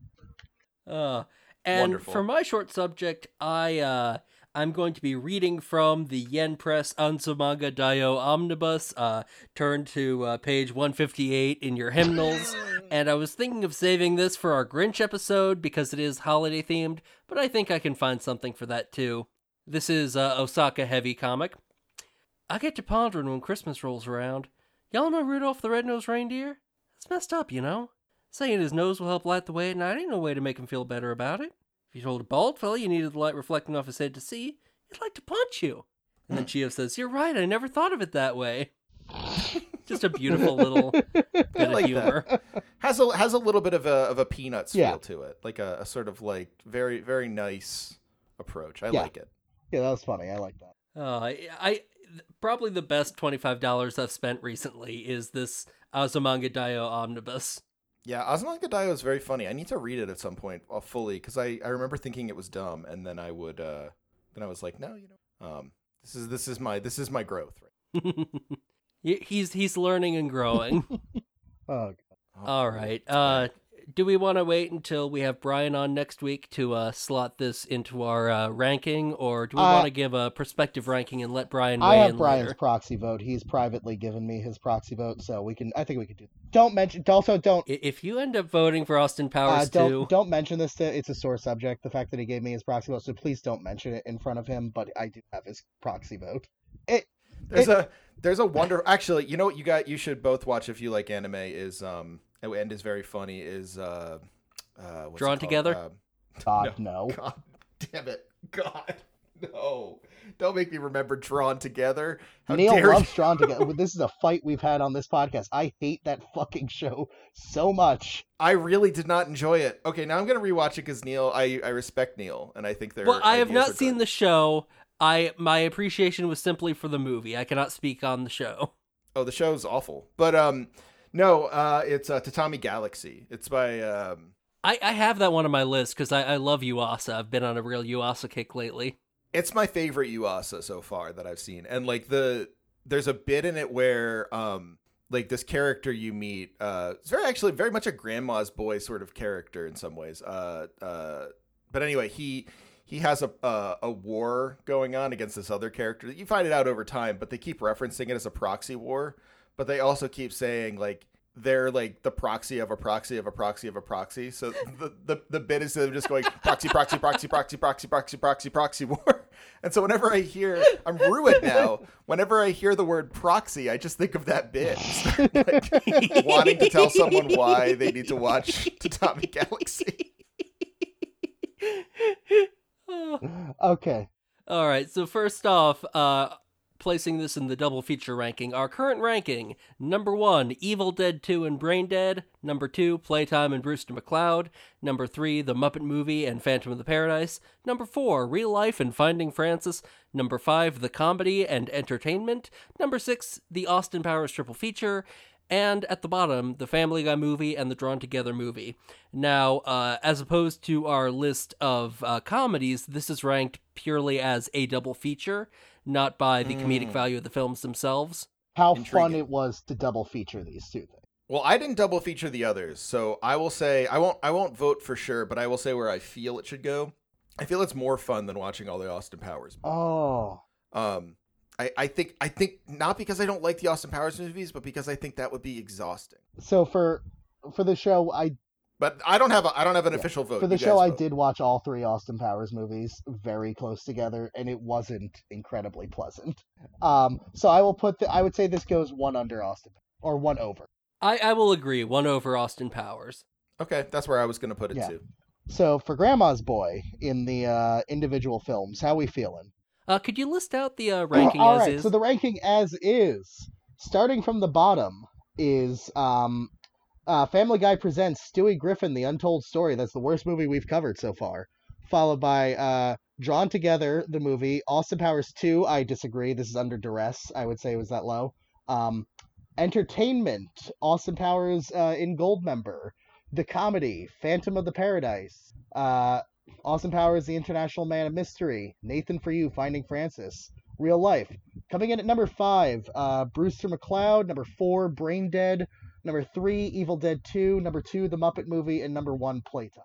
Uh, and Wonderful. for my short subject, I uh, I'm going to be reading from the Yen Press Azumanga Daioh Omnibus. Uh, turn to uh, page 158 in your hymnals. and I was thinking of saving this for our Grinch episode because it is holiday themed, but I think I can find something for that too. This is uh, Osaka Heavy comic. I get to pondering when Christmas rolls around. Y'all know Rudolph the Red-Nosed Reindeer? It's messed up, you know. Saying his nose will help light the way at night ain't no way to make him feel better about it. If you told a bald fella you needed the light reflecting off his head to see, he'd like to punch you. And then Chiyo says, You're right, I never thought of it that way. Just a beautiful little bit of like that. humor. has a has a little bit of a of a peanuts Yeah. feel to it, like a, a sort of like very very nice approach. I Yeah. like it. Yeah, that was funny. I like that. Uh, I, I probably the best twenty five dollars I've spent recently is this Azumanga Daioh omnibus. Yeah, Azumanga Daioh is very funny. I need to read it at some point uh, fully because I, I remember thinking it was dumb, and then I would uh then I was like, no, you know, um, this is this is my this is my growth. Right? He's he's learning and growing. Oh, Oh, All boy. right. Uh, do we want to wait until we have Brian on next week to uh, slot this into our uh, ranking, or do we Uh, want to give a perspective ranking and let Brian weigh I have in Brian's later? proxy vote. He's privately given me his proxy vote, so we can. I think we could do. Don't mention. Also, don't. If you end up voting for Austin Uh, Powers don't too, don't mention this. To, it's a sore subject. The fact that he gave me his proxy vote, so please don't mention it in front of him. But I do have his proxy vote. It There's a there's a wonder. Actually, you know what you got? You should both watch if you like anime. Is um and is very funny. Is uh, uh what's Drawn? Together? Um, God no. God damn it, God no! Don't make me remember Drawn Together. How Neil dare loves you? Drawn Together. This is a fight we've had on this podcast. I hate that fucking show so much. I really did not enjoy it. Okay, now I'm gonna rewatch it because Neil, I I respect Neil, and I think they're. well, I have not seen the show. I my appreciation was simply for the movie. I cannot speak on the show. Oh, the show's awful, but um, no, uh, it's uh, Tatami Galaxy. It's by um. I, I have that one on my list because I, I love Yuasa. I've been on a real Yuasa kick lately. it's my favorite Yuasa so far that I've seen. And like the there's a bit in it where um like this character you meet uh it's very actually very much a grandma's boy sort of character in some ways. Uh uh but anyway, he he has a uh, a war going on against this other character. You find it out over time, but they keep referencing it as a proxy war, but they also keep saying like they're like the proxy of a proxy of a proxy of a proxy. So the the, the bit is them just going proxy, proxy, proxy, proxy, proxy, proxy, proxy, proxy war. And so whenever I hear I'm ruined now, whenever I hear the word proxy, I just think of that bit. like, wanting to tell someone why they need to watch Tatami Galaxy. Okay. All right. So first off, uh, placing this in the double feature ranking. Our current ranking: number one, Evil Dead Two and Brain Dead. Number two, Playtime and Brewster McCloud. Number three, The Muppet Movie and Phantom of the Paradise. Number four, Real Life and Finding Francis. Number five, The Comedy and Entertainment. Number six, The Austin Powers Triple Feature. And at the bottom, the Family Guy movie and the Drawn Together movie. Now, uh, as opposed to our list of uh, comedies, this is ranked purely as a double feature, not by the comedic Mm. value of the films themselves. How fun it was to double feature these two things. Well, I didn't double feature the others, so I will say I won't I won't vote for sure, but I will say where I feel it should go. I feel it's more fun than watching all the Austin Powers. Oh. Um, I, I think I think not because I don't like the Austin Powers movies, but because I think that would be exhausting. So for for the show, I But I don't have a I don't have an Yeah. official vote. for the You show guys I did watch all three Austin Powers movies very close together, and it wasn't incredibly pleasant. Um, so I will put the I would say this goes one under Austin or one over. I, I will agree, one over Austin Powers. Okay, that's where I was going to put it Yeah. too. So for Grandma's Boy in the uh, individual films, how we feeling? Uh, could you list out the uh, ranking All as right, is? so the ranking as is, starting from the bottom, is um, uh, Family Guy presents Stewie Griffin: The Untold Story. That's the worst movie we've covered so far. Followed by uh, Drawn Together, the movie Austin Powers Two. I disagree. This is under duress. I would say it was that low. Um, Entertainment: Austin Powers uh, in Goldmember. The comedy Phantom of the Paradise. Uh, Austin Powers: The International Man of Mystery. Nathan for You: Finding Francis. Real Life. Coming in at number five, uh, Brewster McCloud. Number four, Brain Dead. Number three, Evil Dead 2. Number two, The Muppet Movie. And number one, Playtime.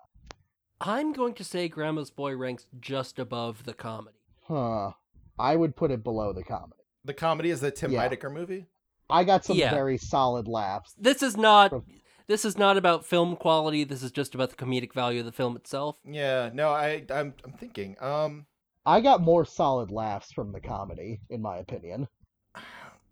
I'm going to say Grandma's Boy ranks just above the comedy. Huh. I would put it below the comedy. The comedy is the Tim Yeah. Heidecker movie. I got some Yeah. very solid laughs. This is not From- this is not about film quality. This is just about the comedic value of the film itself. Yeah, no, I I'm I'm thinking. Um I got more solid laughs from the comedy, in my opinion.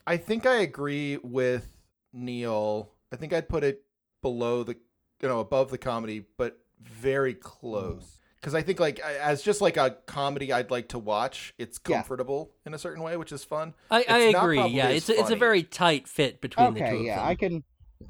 I think I agree with Neil. I think I'd put it below the you know, above the comedy, but very close. Mm. Cuz I think like as just like a comedy I'd like to watch, it's Yeah. comfortable in a certain way, which is fun. I, I agree. Yeah, it's a, it's a very tight fit between the two Okay, of yeah, them. I can,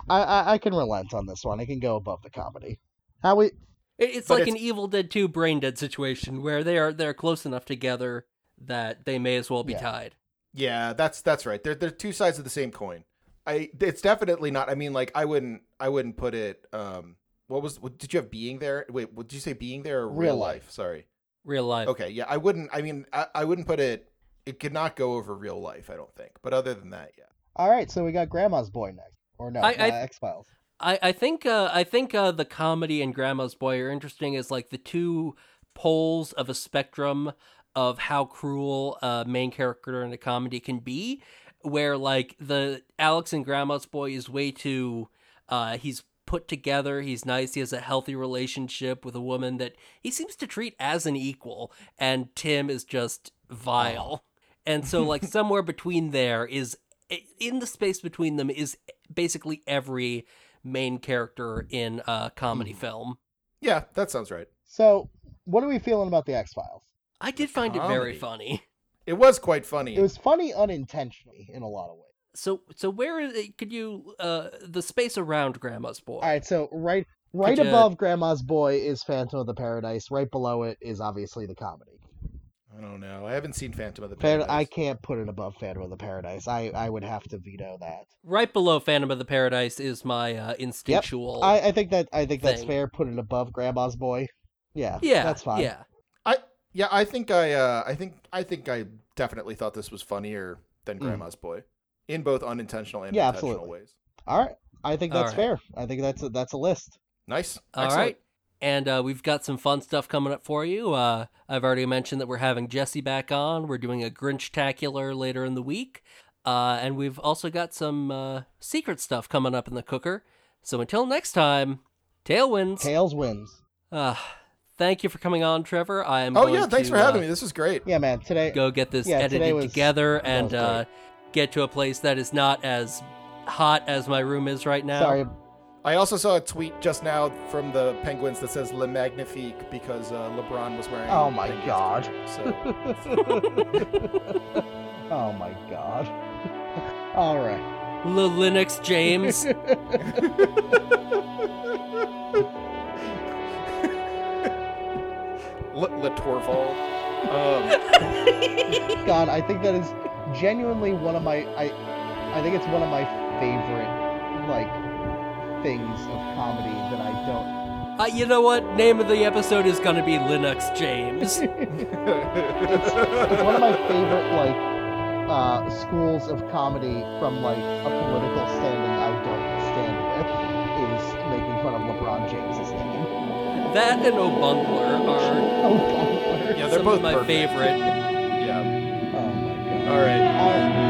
I, I I can relent on this one. I can go above the comedy. How we? It- It's But like it's- an Evil Dead 2 brain dead situation where they are they're close enough together that they may as well be Yeah. tied. Yeah, that's that's right. They're they're two sides of the same coin. I it's definitely not. I mean, like I wouldn't I wouldn't put it. Um, what was what, did you have being there? Wait, what did you say being there or real, Real life? life. Sorry. Real life. Okay, yeah, I wouldn't. I mean, I, I wouldn't put it. It could not go over real life. I don't think. But other than that, yeah. All right, so we got Grandma's Boy next, or no, I- I- X Files. I, I think uh, I think uh, the comedy and Grandma's Boy are interesting as like the two poles of a spectrum of how cruel a main character in a comedy can be. Where like the Alex and Grandma's Boy is way too uh, he's put together, he's nice, he has a healthy relationship with a woman that he seems to treat as an equal, and Tim is just vile. And so like somewhere between there is in the space between them is basically every main character in a comedy film. Yeah, that sounds right. So, what are we feeling about the X Files? I did find it very funny. It was quite funny. It was funny unintentionally in a lot of ways. So so where is it, could you uh the space around Grandma's boy? All right, so right right Could ya- above Grandma's Boy is Phantom of the Paradise. Right below it is obviously the comedy. I don't know. I haven't seen Phantom of the Fan- Paradise. I can't put it above Phantom of the Paradise. I, I would have to veto that. Right below Phantom of the Paradise is my uh, instinctual. I, I think that I think that's fair. Put it above Grandma's Boy. Yeah, yeah, that's fine. Yeah, I yeah. I think I. Uh, I think. I think I definitely thought this was funnier than Mm. Grandma's Boy, in both unintentional and Yeah, intentional absolutely. ways. All right, I think that's right. fair. I think that's a, that's a list. Nice. All Excellent. right. And uh, we've got some fun stuff coming up for you. Uh, I've already mentioned that we're having Jesse back on. We're doing a Grinch-tacular later in the week. Uh, and we've also got some uh, secret stuff coming up in the cooker. So until next time, tailwinds. Tails wins. Uh, thank you for coming on, Trevor. I am Oh going yeah, thanks to, for having uh, me. This was great. Yeah, man. Today. Go get this Yeah, edited was- together and uh, get to a place that is not as hot as my room is right now. Sorry. I also saw a tweet just now from the Penguins that says "Le Magnifique" because uh, LeBron was wearing. Oh my Penguins God. gear. So oh my god. All right. L- Linux James. Le, Le Um, God, I think that is genuinely one of my I I think it's one of my favorite like things of comedy that I don't Uh, you know what? Name of the episode is gonna be Linux James. it's, it's one of my favorite like uh schools of comedy from like a political standing I don't stand with is making fun of LeBron James's name. that and O'Bungler are Oh, yeah, they're some both of my perfect. favorite. Yeah. Oh my god. All right. All right.